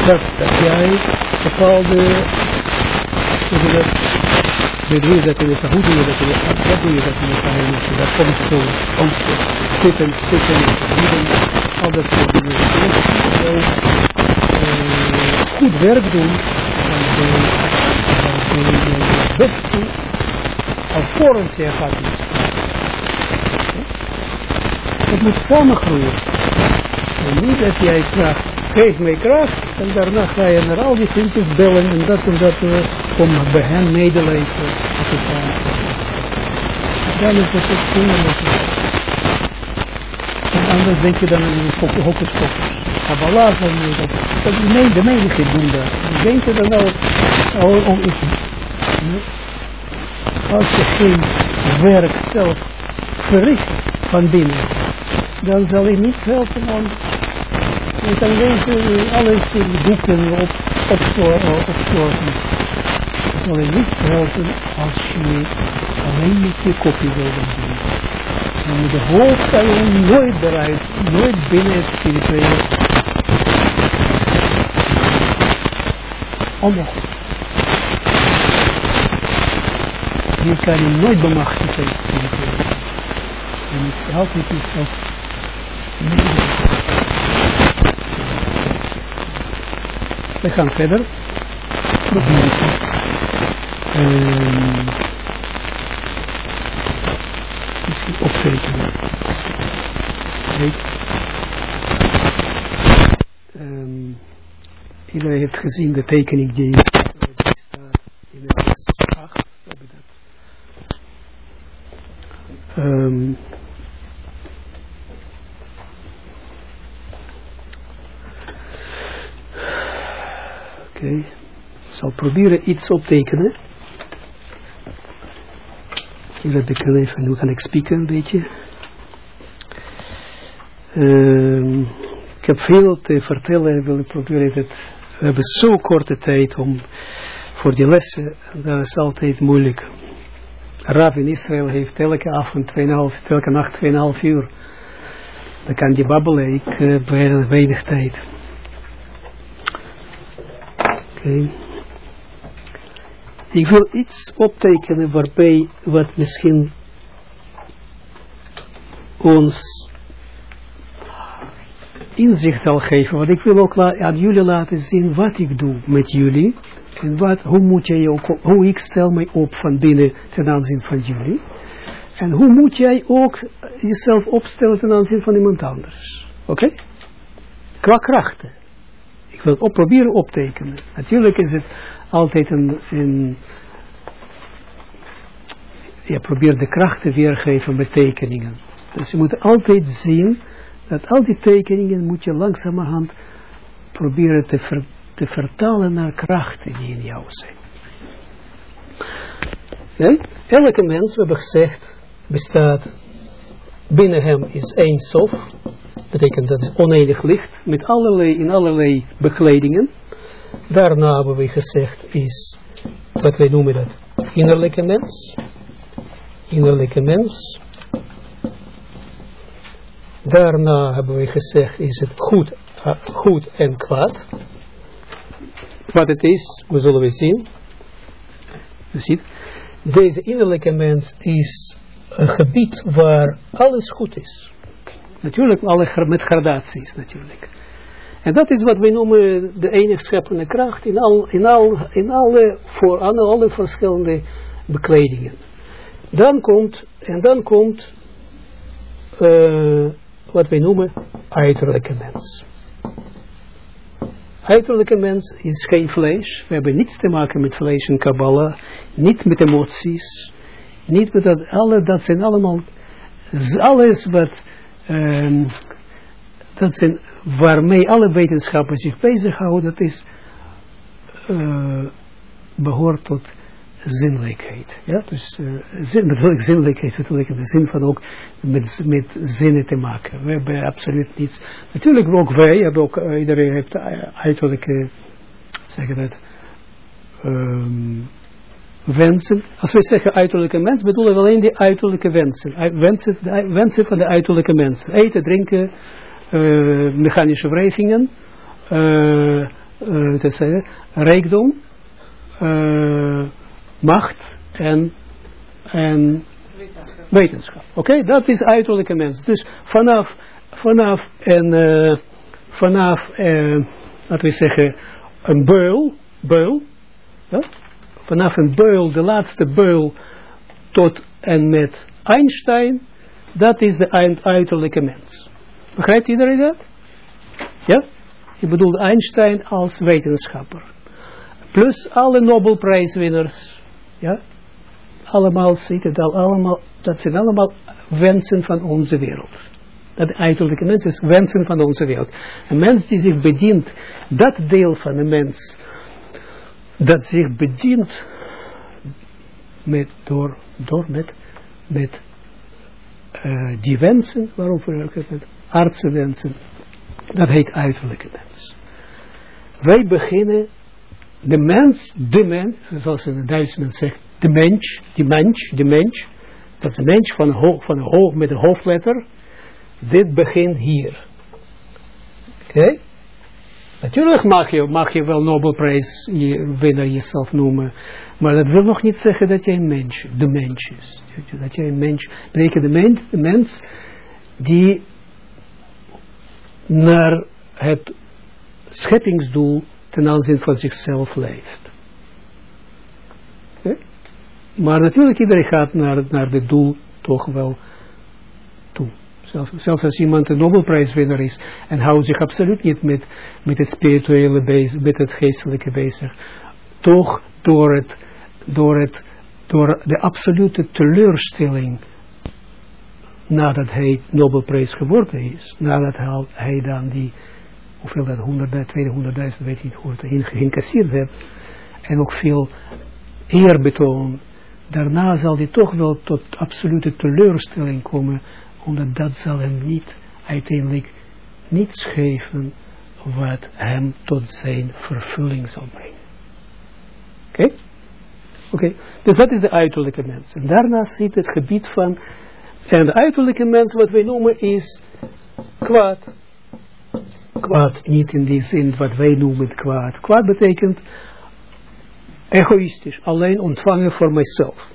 Dat, dat jij bepaalde, hoe je dat, doe je dat in het, hoe doe je dat in het, wat doe je dat in het dat komt zo, angsten, stippen, stippen, lieden, al dat soort dingen. Moet uh, goed werk doen, dan doe je het beste alvorens je gaat iets. Het moet samengroeien. En niet dat jij kracht, geef mij kracht, en daarna ga je naar al die vriendjes bellen en dat en dat, uh, om bij hen medeleven te gaan. Dan is het het kinderlijk. En anders denk je dan een hokus pokus. Kabbalah je dat, dat nee, de menigheid doen dat. Die denken dan nou, oh, om iets, als je geen werk zelf verricht van binnen, dan zal je niets helpen, want je kan weten, alles in boeken op, opstorten. zal je niets helpen als je alleen met je kopje wil doen. En met de hoofd kan je nooit bereid, nooit binnen het spirituele onmogelijk. Je kan je nooit bemachtigen. En het is altijd jezelf. We gaan verder. Probeer ik iets. Um, misschien optekenen. Kijk. Um, iedereen heeft gezien de tekening die staat in het Um, Oké, okay. ik zal proberen iets optekenen. Hier heb ik even, nu kan ik spieken een beetje. Um, ik heb veel te vertellen, ik wil proberen het. We hebben zo korte tijd om voor die lessen, dat is altijd moeilijk. Rav in Israël heeft elke avond 2,5, elke nacht 2,5 uur. Dan kan die babbelen, ik uh, weinig tijd. Oké. Ik wil iets optekenen waarbij wat misschien ons inzicht zal geven. Want ik wil ook aan jullie laten zien wat ik doe met jullie. Wat, hoe moet jij ook, hoe ik stel mij op van binnen ten aanzien van jullie. En hoe moet jij ook jezelf opstellen ten aanzien van iemand anders. Oké? Qua krachten. Ik wil het op, proberen optekenen. Natuurlijk is het altijd een, een je probeert de krachten weergeven met tekeningen. Dus je moet altijd zien dat al die tekeningen moet je langzamerhand proberen te, te vertalen naar krachten die in jou zijn. Elke mens, we hebben gezegd, bestaat, binnen hem is één sof, betekent dat is oneindig licht, met allerlei, in allerlei bekledingen. Daarna hebben we gezegd is, wat wij noemen dat, innerlijke mens, innerlijke mens. Daarna hebben we gezegd is het goed, goed en kwaad. Wat het is, we zullen we zien. Je ziet, deze innerlijke mens is een gebied waar alles goed is. Natuurlijk alle met gradaties natuurlijk. En dat is wat wij noemen de enige scheppende kracht in, al, in, al, in alle, voor alle, alle verschillende bekledingen. Dan komt, en dan komt uh, wat wij noemen uiterlijke mens. Uiterlijke mens is geen vlees. We hebben niets te maken met vlees en Kabbalah. Niet met emoties. Niet met dat. Alle, dat zijn allemaal. Alles wat. Um, dat zijn waarmee alle wetenschappers zich bezighouden. Dat is. Uh, behoort tot zinnelijkheid. Ja, dus uh, zin, natuurlijk zinnelijkheid, natuurlijk in de zin van ook met, met zinnen te maken. We hebben absoluut niets. Natuurlijk ook wij hebben ook, uh, iedereen heeft uiterlijke, zeggen dat, um, wensen. Als we zeggen uiterlijke mens, bedoelen we alleen die uiterlijke wensen. Wensen, wensen van de uiterlijke mensen. Eten, drinken, uh, mechanische wrijvingen, uh, zeggen, rijkdom, macht en, en wetenschap. Oké, okay? dat is uiterlijke mens. Dus vanaf, vanaf en uh, vanaf, uh, laten we zeggen, een beul, beul, vanaf een beul, de laatste beul, tot en met Einstein, dat is de uiterlijke mens. Begrijpt iedereen dat? Ja? Ik bedoel Einstein als wetenschapper. Plus alle Nobelprijswinners ja, allemaal zitten al allemaal, dat zijn allemaal wensen van onze wereld. Dat uiterlijke mens is wensen van onze wereld. Een mens die zich bedient, dat deel van een mens, dat zich bedient met, door, door met, met uh, die wensen, waarover we het met artsenwensen, dat heet uiterlijke mens. Wij beginnen de mens, de mens, zoals in het Duits men zegt, de mens, de mens, de mens, dat is een mens van, hoog, van hoog, met een hoofdletter, dit begint hier. Oké? Natuurlijk mag je, mag je wel Nobelprijs je, winnaar jezelf noemen, maar dat wil nog niet zeggen dat jij een mens, de mens is. Dat jij een mens, betekent de mens, de mens die naar het scheppingsdoel ten aanzien van zichzelf leeft. Maar natuurlijk, iedereen gaat naar, naar het doel toch wel toe. Zelfs, zelfs als iemand een Nobelprijswinnaar is en houdt zich absoluut niet met, met het spirituele bezig, met het geestelijke bezig. Toch door, het, door, het, door de absolute teleurstelling nadat hij Nobelprijs geworden is, nadat hij dan die hoeveel dat, 100, 200.000, weet ik niet hoe het geïncasseerd werd, en ook veel eerbetoon. Daarna zal hij toch wel tot absolute teleurstelling komen, omdat dat zal hem niet uiteindelijk niets geven wat hem tot zijn vervulling zal brengen. Oké? Oké, dus dat is de uiterlijke mens. En daarna zit het gebied van, en de uiterlijke mens, wat wij noemen, is kwaad kwaad niet in die zin wat wij noemen kwaad. Kwaad betekent egoïstisch, alleen ontvangen voor mijzelf.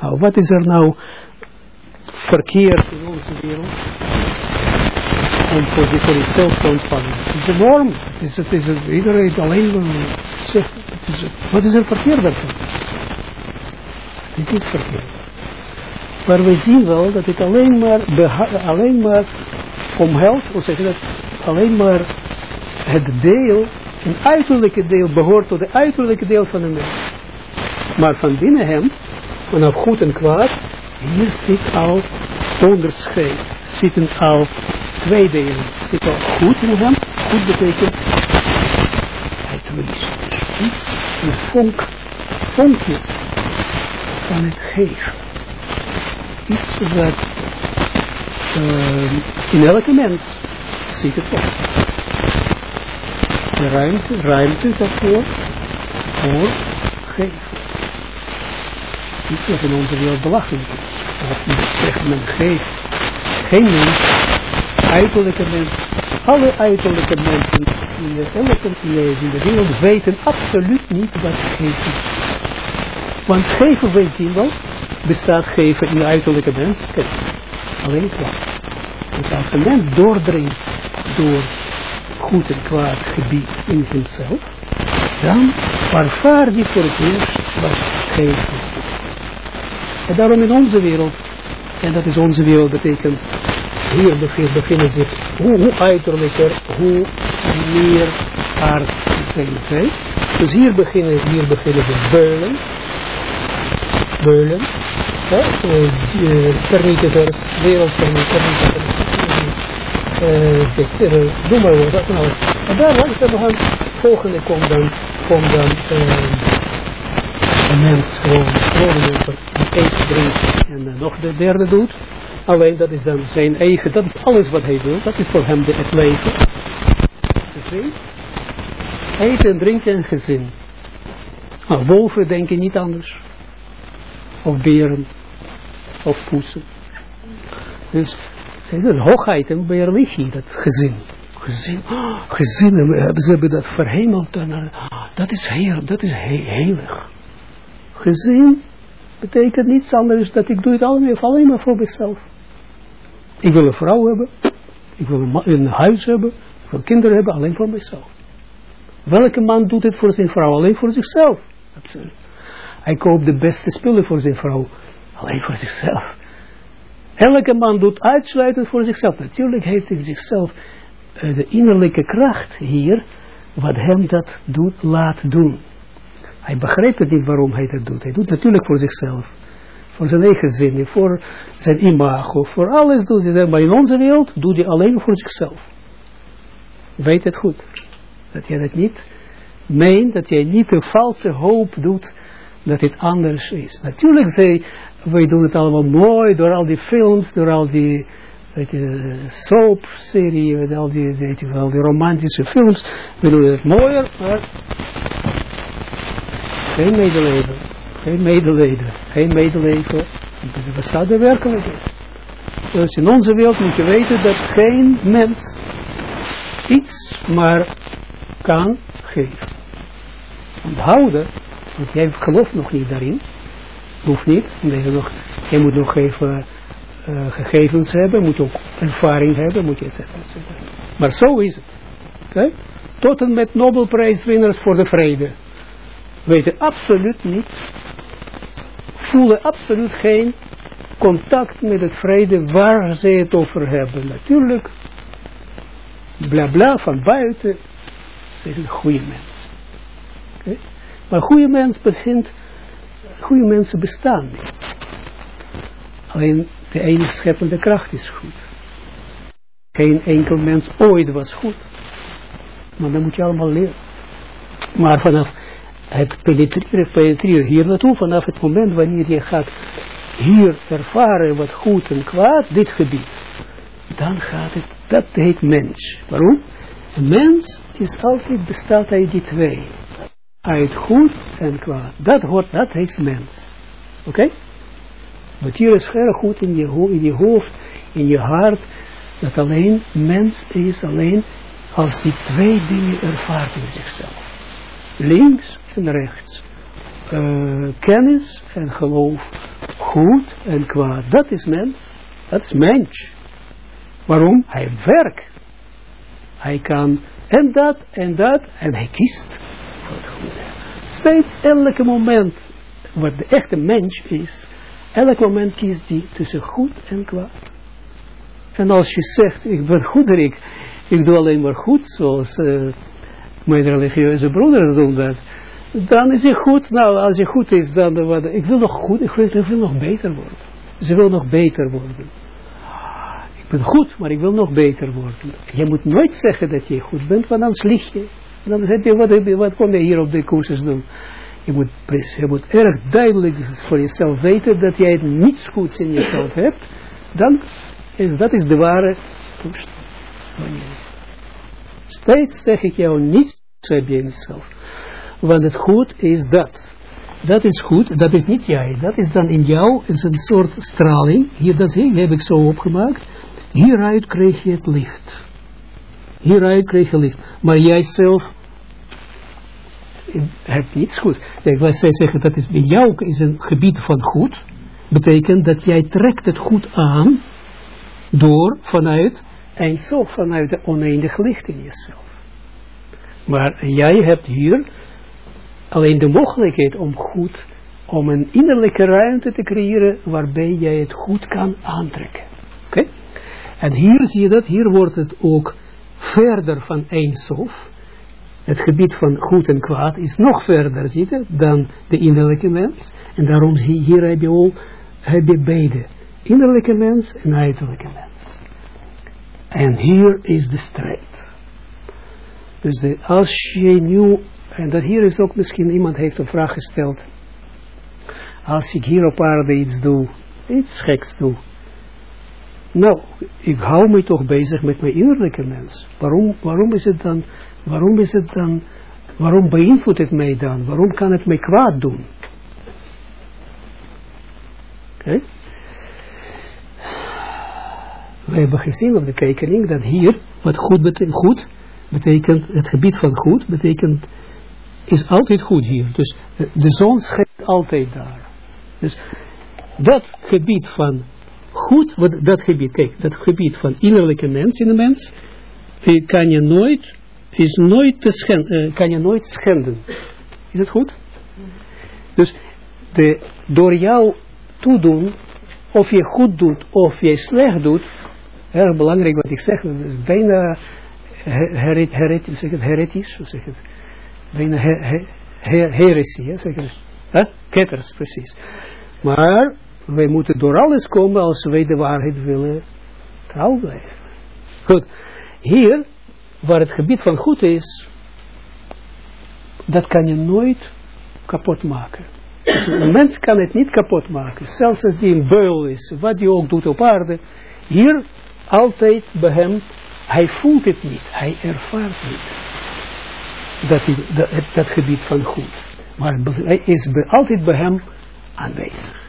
Nou, wat is er nou verkeerd in onze wereld? Om voor zichzelf te ontvangen. Het is de norm. Het is, het is, iedereen alleen het wat is er verkeerd daarvan? Het is niet verkeerd. Maar we zien wel dat het alleen maar, alleen maar omhelst, hoe zeg je dat, alleen maar het deel, een uiterlijke deel behoort tot het uiterlijke deel van een mens. Maar van binnen hem, vanaf goed en kwaad, hier zit al onderscheid, zitten al twee delen. Zit al goed in hem, goed betekent uiterlijk iets, een vonk, vonkjes van het geven. Iets wat uh, in elke mens zit het op. De ruimte, ruimte daarvoor, voor geven. Iets wat in onze wereld belachelijk is. Dat men zegt, men geeft geen mens, uiterlijke mens, alle uiterlijke mensen in de elke leven in de wereld weten absoluut niet wat geven is. Want geven, wij zien wel, bestaat geven in de uiterlijke mens. Alleen kwaad. Dus als een mens doordringt door goed en kwaad gebied in zichzelf, dan ervaart hij voor het eerst wat geven. En daarom in onze wereld, en dat is onze wereld, betekent, hier beginnen zich, hoe, hoe uiterlijker, hoe meer aard zijn zij. Dus hier beginnen, hier beginnen de beulen, beulen, vernietigers, wereldvernietigers, uh, noem maar wat, van alles. En daar langzamerhand, volgende komt dan, komt dan een mens gewoon, over, die eet, drinkt en nog de derde doet. Alleen dat is dan zijn eigen, dat is alles wat hij doet, dat is voor hem de, het leven. Gezin. Eten, drinken en gezin. Nou, wolven denken niet anders. Of beren. Of poesen. Dus is een hoogheid en bij religie, dat gezin. Gezin, gezinnen, ze hebben dat verhemeld. Dat is heer, dat is he heilig. Gezin betekent niets anders dat ik doe het alleen, alleen maar voor mezelf. Ik wil een vrouw hebben, ik wil een, huis hebben, ik wil kinderen hebben, alleen voor mezelf. Welke man doet het voor zijn vrouw? Alleen voor zichzelf. Absoluut. Hij koopt de beste spullen voor zijn vrouw. Alleen voor zichzelf. Elke man doet uitsluitend voor zichzelf. Natuurlijk heeft hij zichzelf uh, de innerlijke kracht hier, wat hem dat doet, laat doen. Hij begrijpt het niet waarom hij dat doet. Hij doet natuurlijk voor zichzelf. Voor zijn eigen zin, voor zijn imago, voor alles doet hij dat. Maar in onze wereld doet hij alleen voor zichzelf. Weet het goed. Dat jij dat niet meent, dat jij niet een valse hoop doet dat het anders is. Natuurlijk, zij, wij doen het allemaal mooi door al die films, door al die weet je, soap-serie, met al die, weet je romantische films. We doen het mooier, maar geen medeleven, geen medeleven, geen medeleven. We staat de werkelijkheid. Dus in onze wereld moet je weten dat geen mens iets maar kan geven. Onthouden, want jij gelooft nog niet daarin, hoeft niet, je, nog, je moet nog even uh, gegevens hebben, moet ook ervaring hebben, moet je et cetera, et cetera. Maar zo is het. Tot en met Nobelprijswinnaars voor de vrede. Weten absoluut niet, voelen absoluut geen contact met het vrede waar ze het over hebben. Natuurlijk, bla bla van buiten, ze is een goede mens. Okay? Maar goede mens begint Goede mensen bestaan niet. Alleen de enige scheppende kracht is goed. Geen enkel mens ooit was goed. Maar dat moet je allemaal leren. Maar vanaf het penetreren, penetreren hier naartoe, vanaf het moment wanneer je gaat hier ervaren wat goed en kwaad, dit gebied, dan gaat het, dat heet mens. Waarom? Een mens is altijd, bestaat uit die twee uit goed en kwaad. Dat hoort, dat heet mens. Oké? Okay? Maar hier is heel goed in je, in je hoofd, in je hart, dat alleen mens is alleen als die twee dingen ervaart in zichzelf. Links en rechts. Uh, kennis en geloof. Goed en kwaad. Dat is mens. Dat is mens. Waarom? Hij werkt. Hij kan en dat en dat en hij kiest Steeds, elke moment, wat de echte mens is, elk moment kiest hij tussen goed en kwaad. En als je zegt, ik ben goederik, ik doe alleen maar goed, zoals uh, mijn religieuze broeders doen dat, dan is het goed. Nou, als je goed is, dan, wat, ik wil nog goed, ik wil, ik wil nog beter worden. Ze wil nog beter worden. Ik ben goed, maar ik wil nog beter worden. Je moet nooit zeggen dat je goed bent, want dan lieg je. Dan heb je, wat, kom je hier op de cursus doen? Je moet, je moet erg duidelijk voor jezelf weten dat jij niets goeds in jezelf hebt. Dan is dat is de ware. Steeds zeg ik jou niets heb je in jezelf. Want het goed is dat. Dat is goed, dat is niet jij. Dat is dan in jou, is een soort straling. Hier, dat heb ik zo opgemaakt. Hieruit krijg je het licht. Hieruit kreeg je licht. Maar jij zelf, hebt niets goed. Wat zij zeggen, dat is bij jou is een gebied van goed, betekent dat jij trekt het goed aan, door, vanuit, en zo vanuit de oneindig licht in jezelf. Maar jij hebt hier alleen de mogelijkheid om goed, om een innerlijke ruimte te creëren, waarbij jij het goed kan aantrekken. Oké? En hier zie je dat, hier wordt het ook verder van Eindsof. Het gebied van goed en kwaad is nog verder zitten dan de innerlijke mens. En daarom zie je, hier heb je, al, heb je beide. Innerlijke mens en uiterlijke mens. En hier is de strijd. Dus de, als je nu, en dat hier is ook misschien, iemand heeft een vraag gesteld. Als ik hier op aarde iets doe, iets geks doe, nou, ik hou me toch bezig met mijn innerlijke mens. Waarom, waarom is het dan, waarom is het dan, waarom beïnvloedt het mij dan? Waarom kan het mij kwaad doen? Oké? We hebben gezien op de kijkening dat hier, wat goed betekent, goed betekent, het gebied van goed betekent, is altijd goed hier. Dus de zon schijnt altijd daar. Dus dat gebied van goed, wat, dat gebied, kijk, dat gebied van innerlijke mens in de mens, kan je nooit, is nooit te schenden, uh, kan je nooit schenden. Is het goed? Dus de, door jou toedoen, of je goed doet, of je slecht doet, erg belangrijk wat ik zeg, dat is bijna heretisch, her, zeg het, heretisch, zeg het, bijna her, her, her, heresie, zeg het, hè? ketters, precies. Maar wij moeten door alles komen als wij de waarheid willen trouw blijven. Goed, hier, waar het gebied van goed is, dat kan je nooit kapot maken. Een mens kan het niet kapot maken. Zelfs als hij een beul is, wat hij ook doet op aarde. Hier, altijd bij hem, hij voelt het niet. Hij ervaart niet. Dat, hij, dat gebied van goed. Maar hij is altijd bij hem aanwezig.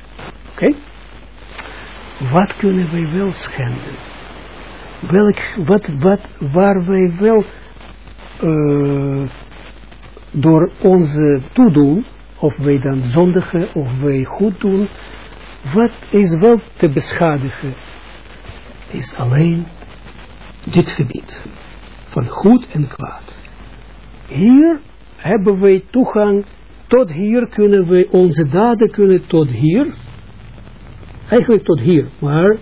Wat kunnen wij wel schenden? Welk, wat, wat, waar wij wel uh, door onze toedoen, of wij dan zondigen, of wij goed doen, wat is wel te beschadigen, is alleen dit gebied van goed en kwaad. Hier hebben wij toegang, tot hier kunnen wij, onze daden kunnen tot hier, eigenlijk tot hier, maar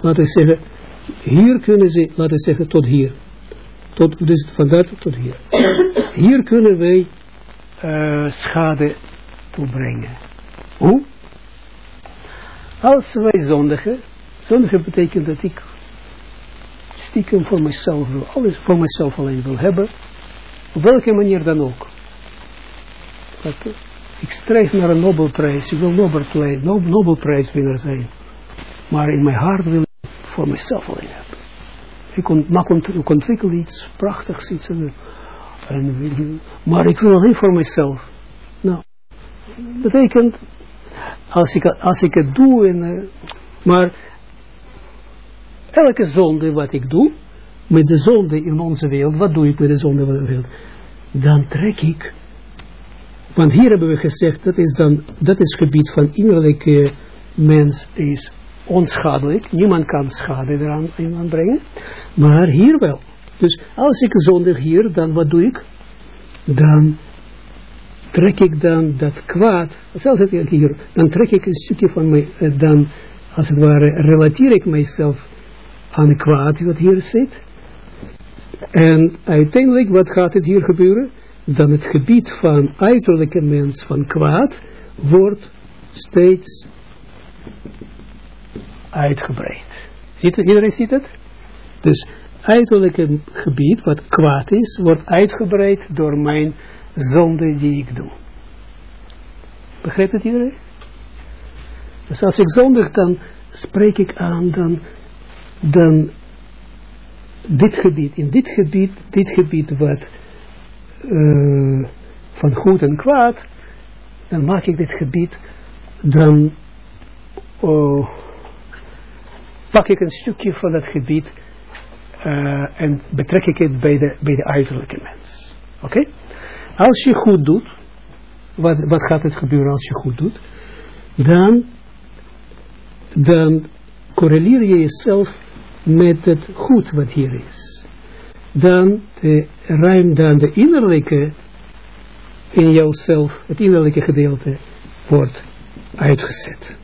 laten we zeggen, hier kunnen ze, laten we zeggen, tot hier. Tot, dus van dat tot hier. Hier kunnen wij uh, schade toebrengen. Hoe? Als wij zondigen, zondigen betekent dat ik stiekem voor mezelf wil, alles voor mezelf alleen wil hebben, op welke manier dan ook. Ik streef naar een Nobelprijs. Ik wil Nobelprijs, Nobelprijswinnaar zijn. Maar in mijn hart wil ik voor mezelf alleen hebben. Ik, maak ik ontwikkel iets prachtigs. Iets en, maar ik wil alleen voor mezelf. Nou, betekent, als ik, als ik het doe, en, uh, maar elke zonde wat ik doe, met de zonde in onze wereld, wat doe ik met de zonde in de wereld? Dan trek ik want hier hebben we gezegd, dat is dan, dat is gebied van innerlijke mens is onschadelijk. Niemand kan schade eraan brengen. Maar hier wel. Dus als ik zondig hier, dan wat doe ik? Dan trek ik dan dat kwaad, zelfs hier, dan trek ik een stukje van mij, eh, dan als het ware relateer ik mijzelf aan het kwaad wat hier zit. En uiteindelijk, wat gaat het hier gebeuren? Dan het gebied van uiterlijke mens van kwaad wordt steeds uitgebreid. Ziet het? Iedereen ziet het? Dus uiterlijke gebied, wat kwaad is, wordt uitgebreid door mijn zonde die ik doe. Begrijpt het iedereen? Dus als ik zondig, dan spreek ik aan, dan, dan dit gebied, in dit gebied, dit gebied wat uh, van goed en kwaad, dan maak ik dit gebied, dan uh, pak ik een stukje van dat gebied uh, en betrek ik het bij de, bij de uiterlijke mens. Oké? Als je goed doet, wat, wat gaat het gebeuren als je goed doet? Dan, dan correleer je jezelf met het goed wat hier is. Dan de ruim dan de innerlijke in jouzelf, het innerlijke gedeelte, wordt uitgezet.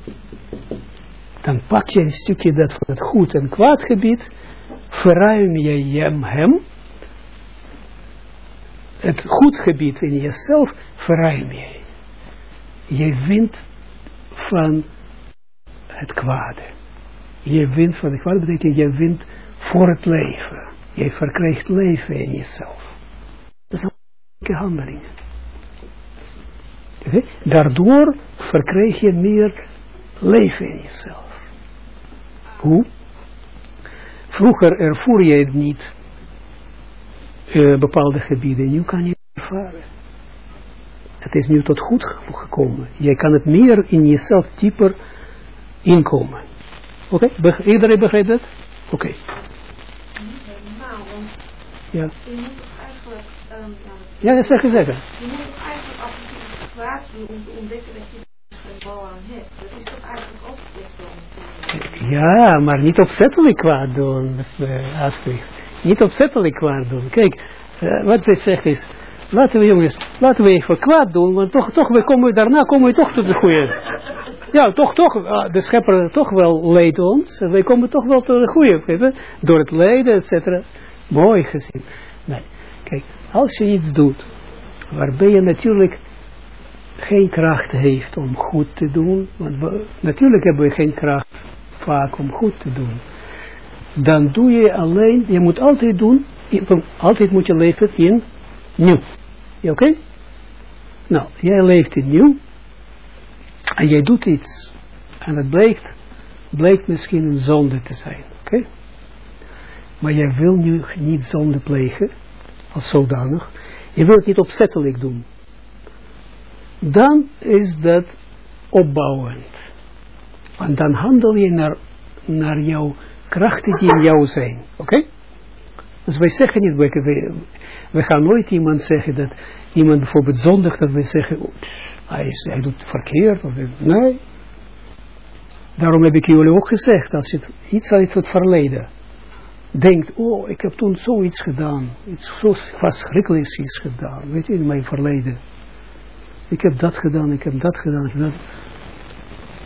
Dan pak je een stukje dat van het goed en kwaad gebied, verruim je hem, het goed gebied in jezelf, verruim je. Je wint van het kwade. Je wint van het kwade betekent je wint voor het leven. Je verkrijgt leven in jezelf. Dat is een handeling. Daardoor verkrijg je meer leven in jezelf. Hoe? Vroeger ervoer je het niet uh, bepaalde gebieden. Nu kan je het ervaren. Het is nu tot goed gekomen. Je kan het meer in jezelf dieper inkomen. Oké? Iedereen begrijpt het? Oké. Ja. Je moet eigenlijk... Um, ja, dat zeg je zeggen. Je moet eigenlijk en toe kwaad doen om te ontdekken dat je er bal aan hebt. Dat is toch eigenlijk ook wel Ja, maar niet opzettelijk kwaad doen, uh, Astrid. Niet opzettelijk kwaad doen. Kijk, uh, wat zij zegt is, laten we jongens, laten we even kwaad doen, want toch, toch we komen, daarna komen we toch tot de goede. Ja, toch, toch, uh, de schepper toch wel leidt ons, wij komen toch wel tot de goede, door het lijden, et cetera. Mooi gezien. Nee, kijk, als je iets doet, waarbij je natuurlijk geen kracht heeft om goed te doen, want natuurlijk hebben we geen kracht vaak om goed te doen, dan doe je alleen, je moet altijd doen, altijd moet je leven in nieuw. Oké? Nou, jij leeft in nieuw, en jij doet iets, en het blijkt, blijkt misschien een zonde te zijn, oké? Maar jij wil nu niet zonde plegen, als zodanig, je wilt het niet opzettelijk doen dan is dat opbouwend. Want dan handel je naar, naar jouw krachten die in jou zijn. Oké? Dus wij zeggen niet, we, we gaan nooit iemand zeggen dat iemand bijvoorbeeld zondig dat wij zeggen, oh, hij, is, hij doet verkeerd. Of, nee. Daarom heb ik jullie ook gezegd, als je iets uit het verleden denkt, oh, ik heb toen zoiets gedaan, iets zo verschrikkelijks iets gedaan, weet je, in mijn verleden ik heb dat gedaan, ik heb dat gedaan, ik heb dat.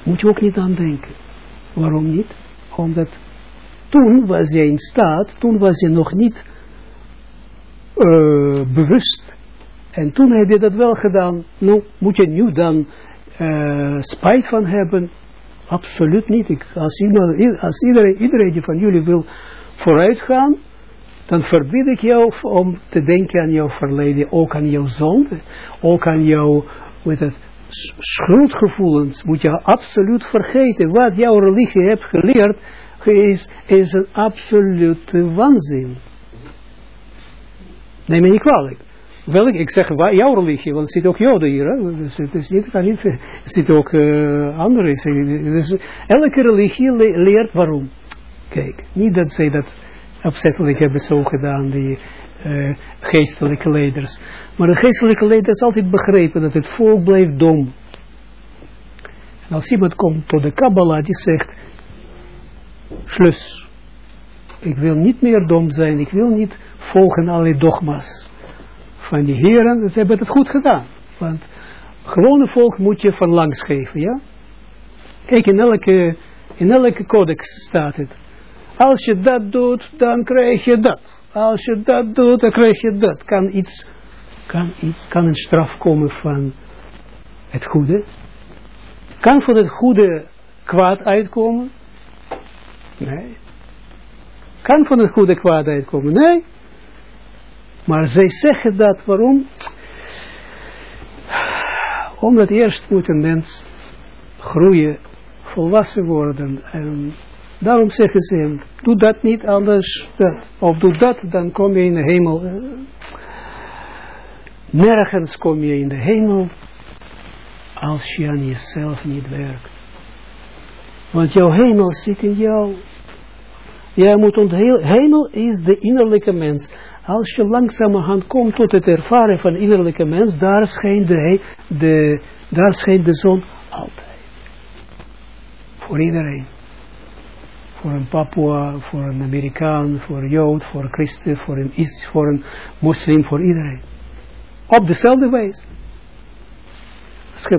Moet je ook niet aan denken. Waarom niet? Omdat toen was je in staat, toen was je nog niet uh, bewust. En toen heb je dat wel gedaan. Nou, moet je nu dan uh, spijt van hebben? Absoluut niet. Ik, als, als iedereen, iedereen van jullie wil vooruitgaan, dan verbied ik jou om te denken aan jouw verleden, ook aan jouw zonde, ook aan jouw met het schuldgevoelens, moet je absoluut vergeten. Wat jouw religie hebt geleerd, is, is een absolute waanzin. Neem me niet kwalijk. Wel, ik zeg jouw religie, want er zitten ook joden hier. Dus het niet, er zitten ook uh, andere. Dus elke religie leert waarom. Niet dat zij dat opzettelijk hebben zo gedaan, die uh, geestelijke leiders. Maar de geestelijke leiders altijd begrepen dat het volk blijft dom. Als iemand komt tot de Kabbalah, die zegt, slus, ik wil niet meer dom zijn, ik wil niet volgen alle dogma's van die heren, ze hebben het goed gedaan. Want gewone volk moet je van langs geven, ja. Kijk, in elke, in elke codex staat het. Als je dat doet, dan krijg je dat. Als je dat doet, dan krijg je dat. Kan iets, kan iets, kan een straf komen van het goede. Kan van het goede kwaad uitkomen? Nee. Kan van het goede kwaad uitkomen? Nee. Maar zij zeggen dat, waarom? Omdat eerst moet een mens groeien, volwassen worden en Daarom zeggen ze hem, doe dat niet, anders. Of doe dat, dan kom je in de hemel. Nergens kom je in de hemel als je aan jezelf niet werkt. Want jouw hemel zit in jou. Jij moet ontheel, hemel is de innerlijke mens. Als je langzamerhand komt tot het ervaren van innerlijke mens, daar schijnt de, de, daar schijnt de zon altijd. Voor iedereen. Voor een Papua, voor een Amerikaan, voor een Jood, voor een Christen, voor een, is, voor een moslim, voor iedereen. Op dezelfde wijze.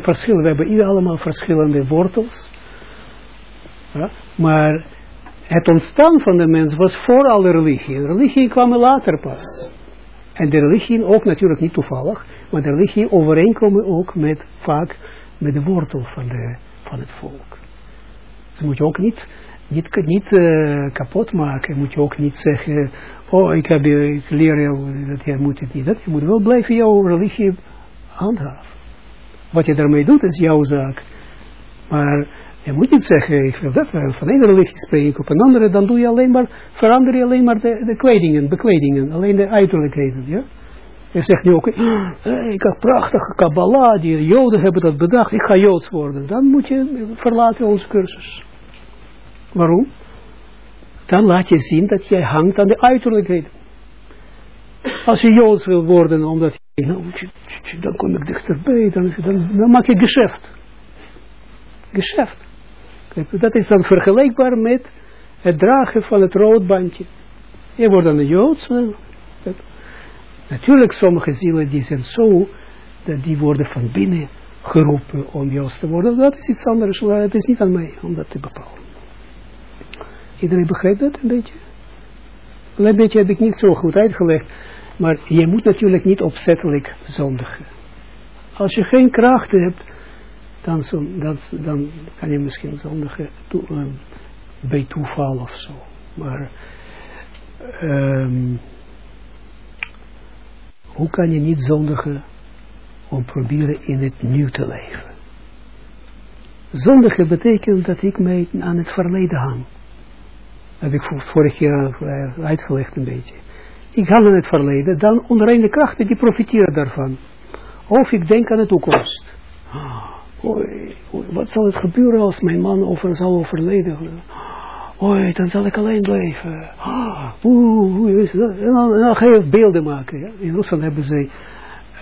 Verschillen, we hebben allemaal verschillende wortels. Ja, maar het ontstaan van de mens was voor alle religie. De religie kwam later pas. En de religie ook natuurlijk niet toevallig, maar de religie overeenkomen ook met vaak met de wortel van, de, van het volk. Dus moet je ook niet, niet, niet uh, kapot maken. Moet je ook niet zeggen, oh ik, heb, ik leer jou dat jij moet het niet. Dat, je moet wel blijven jouw religie handhaven. Wat je daarmee doet is jouw zaak. Maar je moet niet zeggen, ik wil dat eh, van een religie spreken op een andere, dan doe je alleen maar, verander je alleen maar de, de kledingen, bekledingen, alleen de uiterlijkheden, ja. Je zegt nu ook, ik heb prachtige Kabbalah, die Joden hebben dat bedacht, ik ga Joods worden. Dan moet je verlaten onze cursus. Waarom? Dan laat je zien dat jij hangt aan de uiterlijkheden. Als je Joods wil worden, omdat je, nou, dan kom ik dichterbij, dan, dan, dan maak je geschäft. Geschäft. Dat is dan vergelijkbaar met het dragen van het roodbandje. Je wordt dan een Joods. Natuurlijk, sommige zielen die zijn zo, dat die worden van binnen geroepen om Joods te worden. Dat is iets anders, maar het is niet aan mij om dat te bepalen. Iedereen begrijpt dat een beetje? Een beetje heb ik niet zo goed uitgelegd, maar je moet natuurlijk niet opzettelijk zondigen. Als je geen krachten hebt, dan, dan, dan kan je misschien zondigen to, um, bij toeval of zo. Maar um, hoe kan je niet zondigen om proberen in het nieuw te leven? Zondigen betekent dat ik mij aan het verleden hang. Heb ik vorig jaar uitgelegd een beetje. Ik hang aan het verleden, dan onreine krachten die profiteren daarvan. Of ik denk aan de toekomst. Oei, wat zal het gebeuren als mijn man over, zal overleden? Oei, dan zal ik alleen blijven. Oeh, oeh en, dan, dan ga je beelden maken. In Rusland hebben ze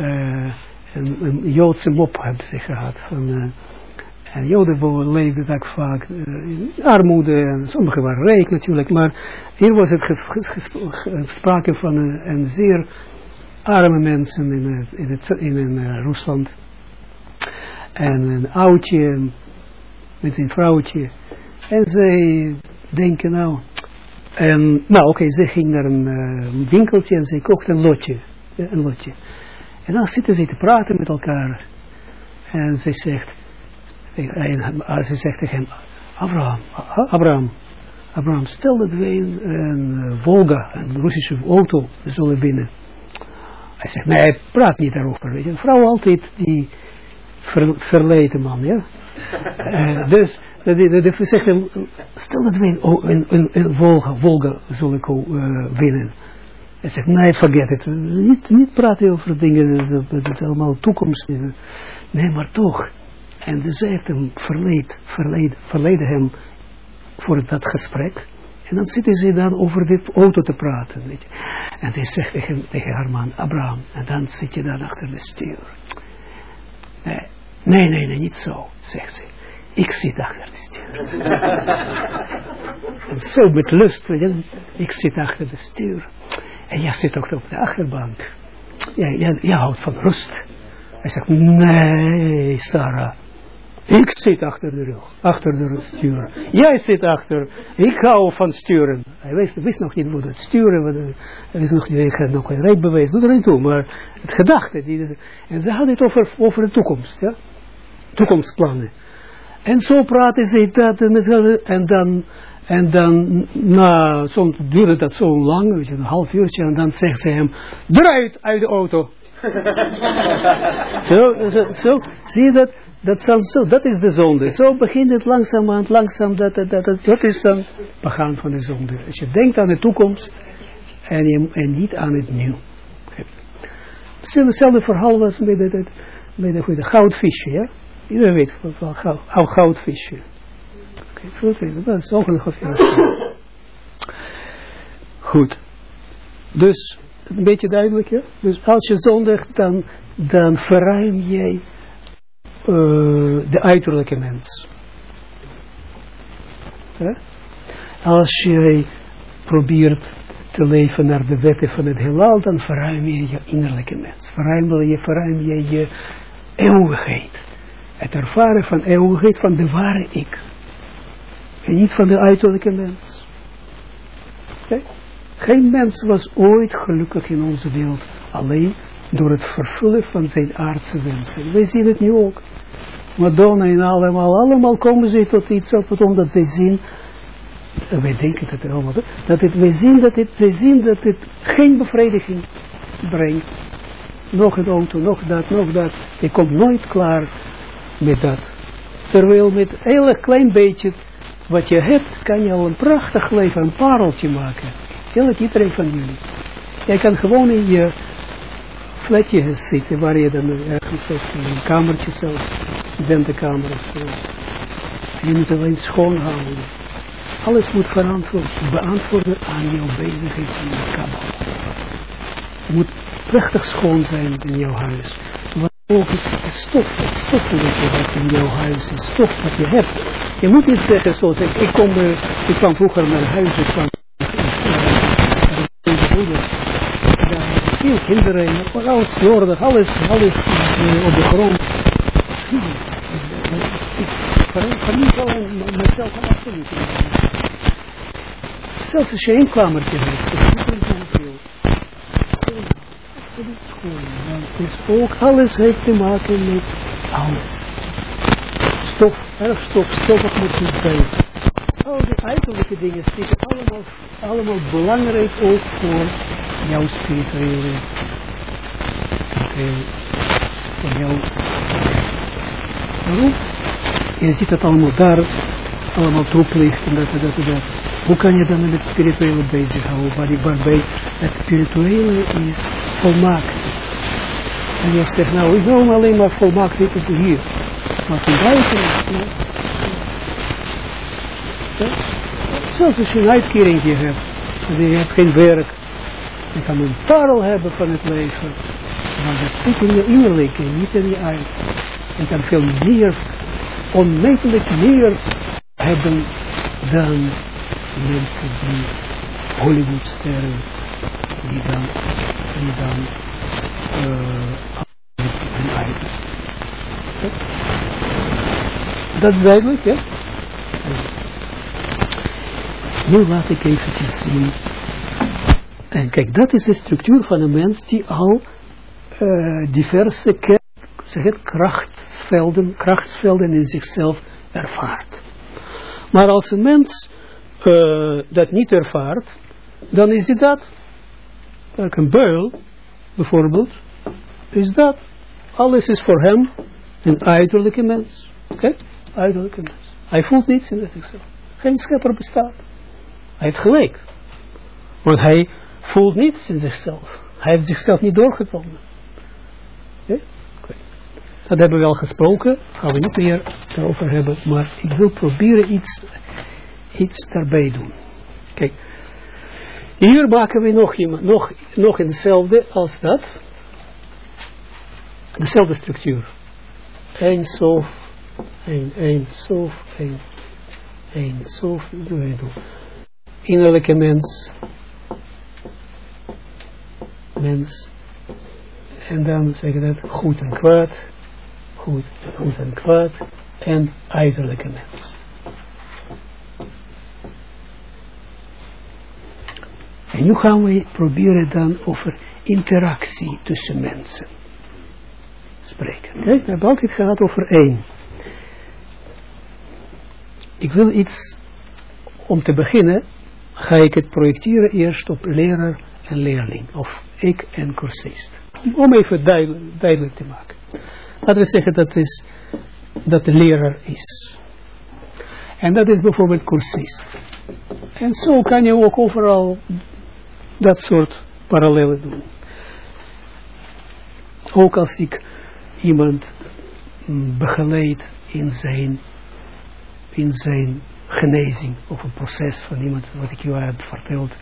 uh, een, Joodse mop hebben ze gehad. Van, uh, en Joden leefden ook vaak in armoede. En sommigen waren rijk natuurlijk. Maar hier was het sprake van een, zeer arme mensen in, in, het, in, in Rusland en een oudje met zijn vrouwtje. En zij denken nou, en, nou oké, ze ging naar een uh, winkeltje en ze kocht een lotje, een lotje. En dan zitten ze te praten met elkaar. En ze zegt, en, ze zegt tegen hem, Abraham, Abraham, Abraham, stel dat wij een, Volga, een Russische auto zullen binnen. Hij zegt, nee, praat niet daarover. Weet je. Een vrouw altijd die ver, verleden man, ja. dus, de zegt hem, stel dat we een, een, Volga, Volga zullen uh, winnen. Hij zegt, nee, forget it. Niet, niet praten over dingen, dat het allemaal toekomst. Nee, maar toch. En zij heeft hem verleid, verleid, verleiden hem voor dat gesprek. En dan zitten ze dan over dit auto te praten, weet je. En hij zegt tegen, tegen haar man, Abraham, en dan zit je dan achter de stuur. Nee, Nee, nee, nee, niet zo, zegt ze. Ik zit achter de stuur. en zo met lust, ik zit achter de stuur. En jij zit ook op de achterbank. Jij, jij, jij houdt van rust. Hij zegt, nee, Sarah. Ik zit achter de rug, achter de stuur. Jij zit achter. Ik hou van sturen. Hij wist, wist nog niet hoe dat sturen. Hij wist nog niet, ik had nog geen rijbewijs. Doe er niet toe. Maar het gedachte. Die, en ze hadden het over, over de toekomst. Ja? toekomstplannen. En zo praten ze dat en dan, en dan na, soms duurde dat zo lang, weet je, een half uurtje, en dan zegt ze hem, eruit uit de auto. zo, zo, zo, zie je dat? Dat, zo, dat is de zonde. Zo begint het langzaam aan, langzaam, dat, dat, dat, dat is dan begaan van de zonde. Als je denkt aan de toekomst en, je, en niet aan het nieuw. Hetzelfde verhaal was met het, met de goudvisje, ja. Iedereen weet van goud, oud goudvisje. Oké, dat is ook een. Goed. Dus, Een beetje duidelijk, ja? Dus als je zondigt, dan, dan verruim jij uh, de uiterlijke mens. Als jij probeert te leven naar de wetten van het heelal, dan verruim je je innerlijke mens. Verruim je, verruim je je eeuwigheid. Het ervaren van eeuwigheid van de ware ik. En niet van de uiterlijke mens. Geen mens was ooit gelukkig in onze wereld. Alleen door het vervullen van zijn aardse wensen. Wij zien het nu ook. Madonna en allemaal, allemaal komen ze tot iets op, omdat zij zien, en wij denken dat allemaal, dat het, wij zien dat het, zij zien dat het geen bevrediging brengt. Nog het auto, nog dat, nog dat. Je komt nooit klaar met dat. Terwijl met een heel klein beetje wat je hebt, kan je al een prachtig leven, een pareltje maken. Heel iedereen van jullie. Jij kan gewoon in je flatje zitten, waar je dan ergens zit, in een kamertje zelf, studentenkamer of zo. Je moet alleen schoonhouden. Alles moet verantwoord, beantwoorden aan jouw bezigheid in de kamer. Je moet prachtig schoon zijn in jouw huis. Want ook het stof, het stof dat je hebt in jouw huis, het stof dat je hebt. Je moet niet zeggen zoals ik, ik, kom, uh, ik kwam vroeger naar huis, ik kwam veel kinderen, alles slordig, alles, alles is uh, op de grond. Ik verlies al mezelf absoluut. Zelfs als je een kamertje hebt, dat is niet veel. Absoluut schoon. Ook, alles heeft te maken met alles. Stof, erg stof, stoffig moet niet zijn. Al die uiterlijke dingen zitten allemaal, allemaal belangrijk ook voor jouw spirituele, voor jou. Waarom? Je ziet het allemaal daar, allemaal troeplicht en dat en dat en dat. Hoe kan je dan met het spirituele bezighouden, waar waarbij het spirituele is volmaakt. En je zegt, nou, ik wil alleen maar volmaakt, dit is hier. Maar van buiten, Zelfs als je een uitkering hebt, en je hebt geen werk, je kan een parel hebben van het leven, maar dat zit in je innerlijke, niet in je uit. Je kan veel meer, onmetelijk meer hebben dan mensen die Hollywoodsterren, die dan, die dan, uh, uit. Dat is duidelijk, ja? Nu laat ik eventjes zien en kijk, dat is de structuur van een mens die al uh, diverse zeg het, krachtsvelden, in zichzelf ervaart. Maar als een mens uh, dat niet ervaart, dan is hij dat. Een beul, bijvoorbeeld, is dat. Alles is voor hem een uiterlijke mens. Oké? Okay? Mens. Hij voelt niets in zichzelf. Geen schepper bestaat. Hij heeft gelijk. Want hij voelt niets in zichzelf. Hij heeft zichzelf niet doorgekomen. Dat hebben we al gesproken, gaan we niet meer erover hebben, maar ik wil proberen iets, iets daarbij doen. Kijk, hier maken we nog, iemand, nog, nog hetzelfde als dat. Dezelfde structuur. Eén sof, één, één sof, één, één sof, Innerlijke mens, mens. En dan zeggen dat goed en kwaad, goed, goed en kwaad en uiterlijke mens. En nu gaan we proberen dan over interactie tussen mensen spreken. We hebben altijd gehad over één. Ik wil iets, om te beginnen, ga ik het projecteren eerst op leraar en leerling, of ik en cursist. Om even duidelijk, te maken. Laten we zeggen dat, is, dat de leraar is. En dat is bijvoorbeeld cursist. En zo kan je ook overal dat soort parallellen doen. Ook als ik iemand begeleid in zijn, in zijn genezing, of een proces van iemand, wat ik jou heb verteld,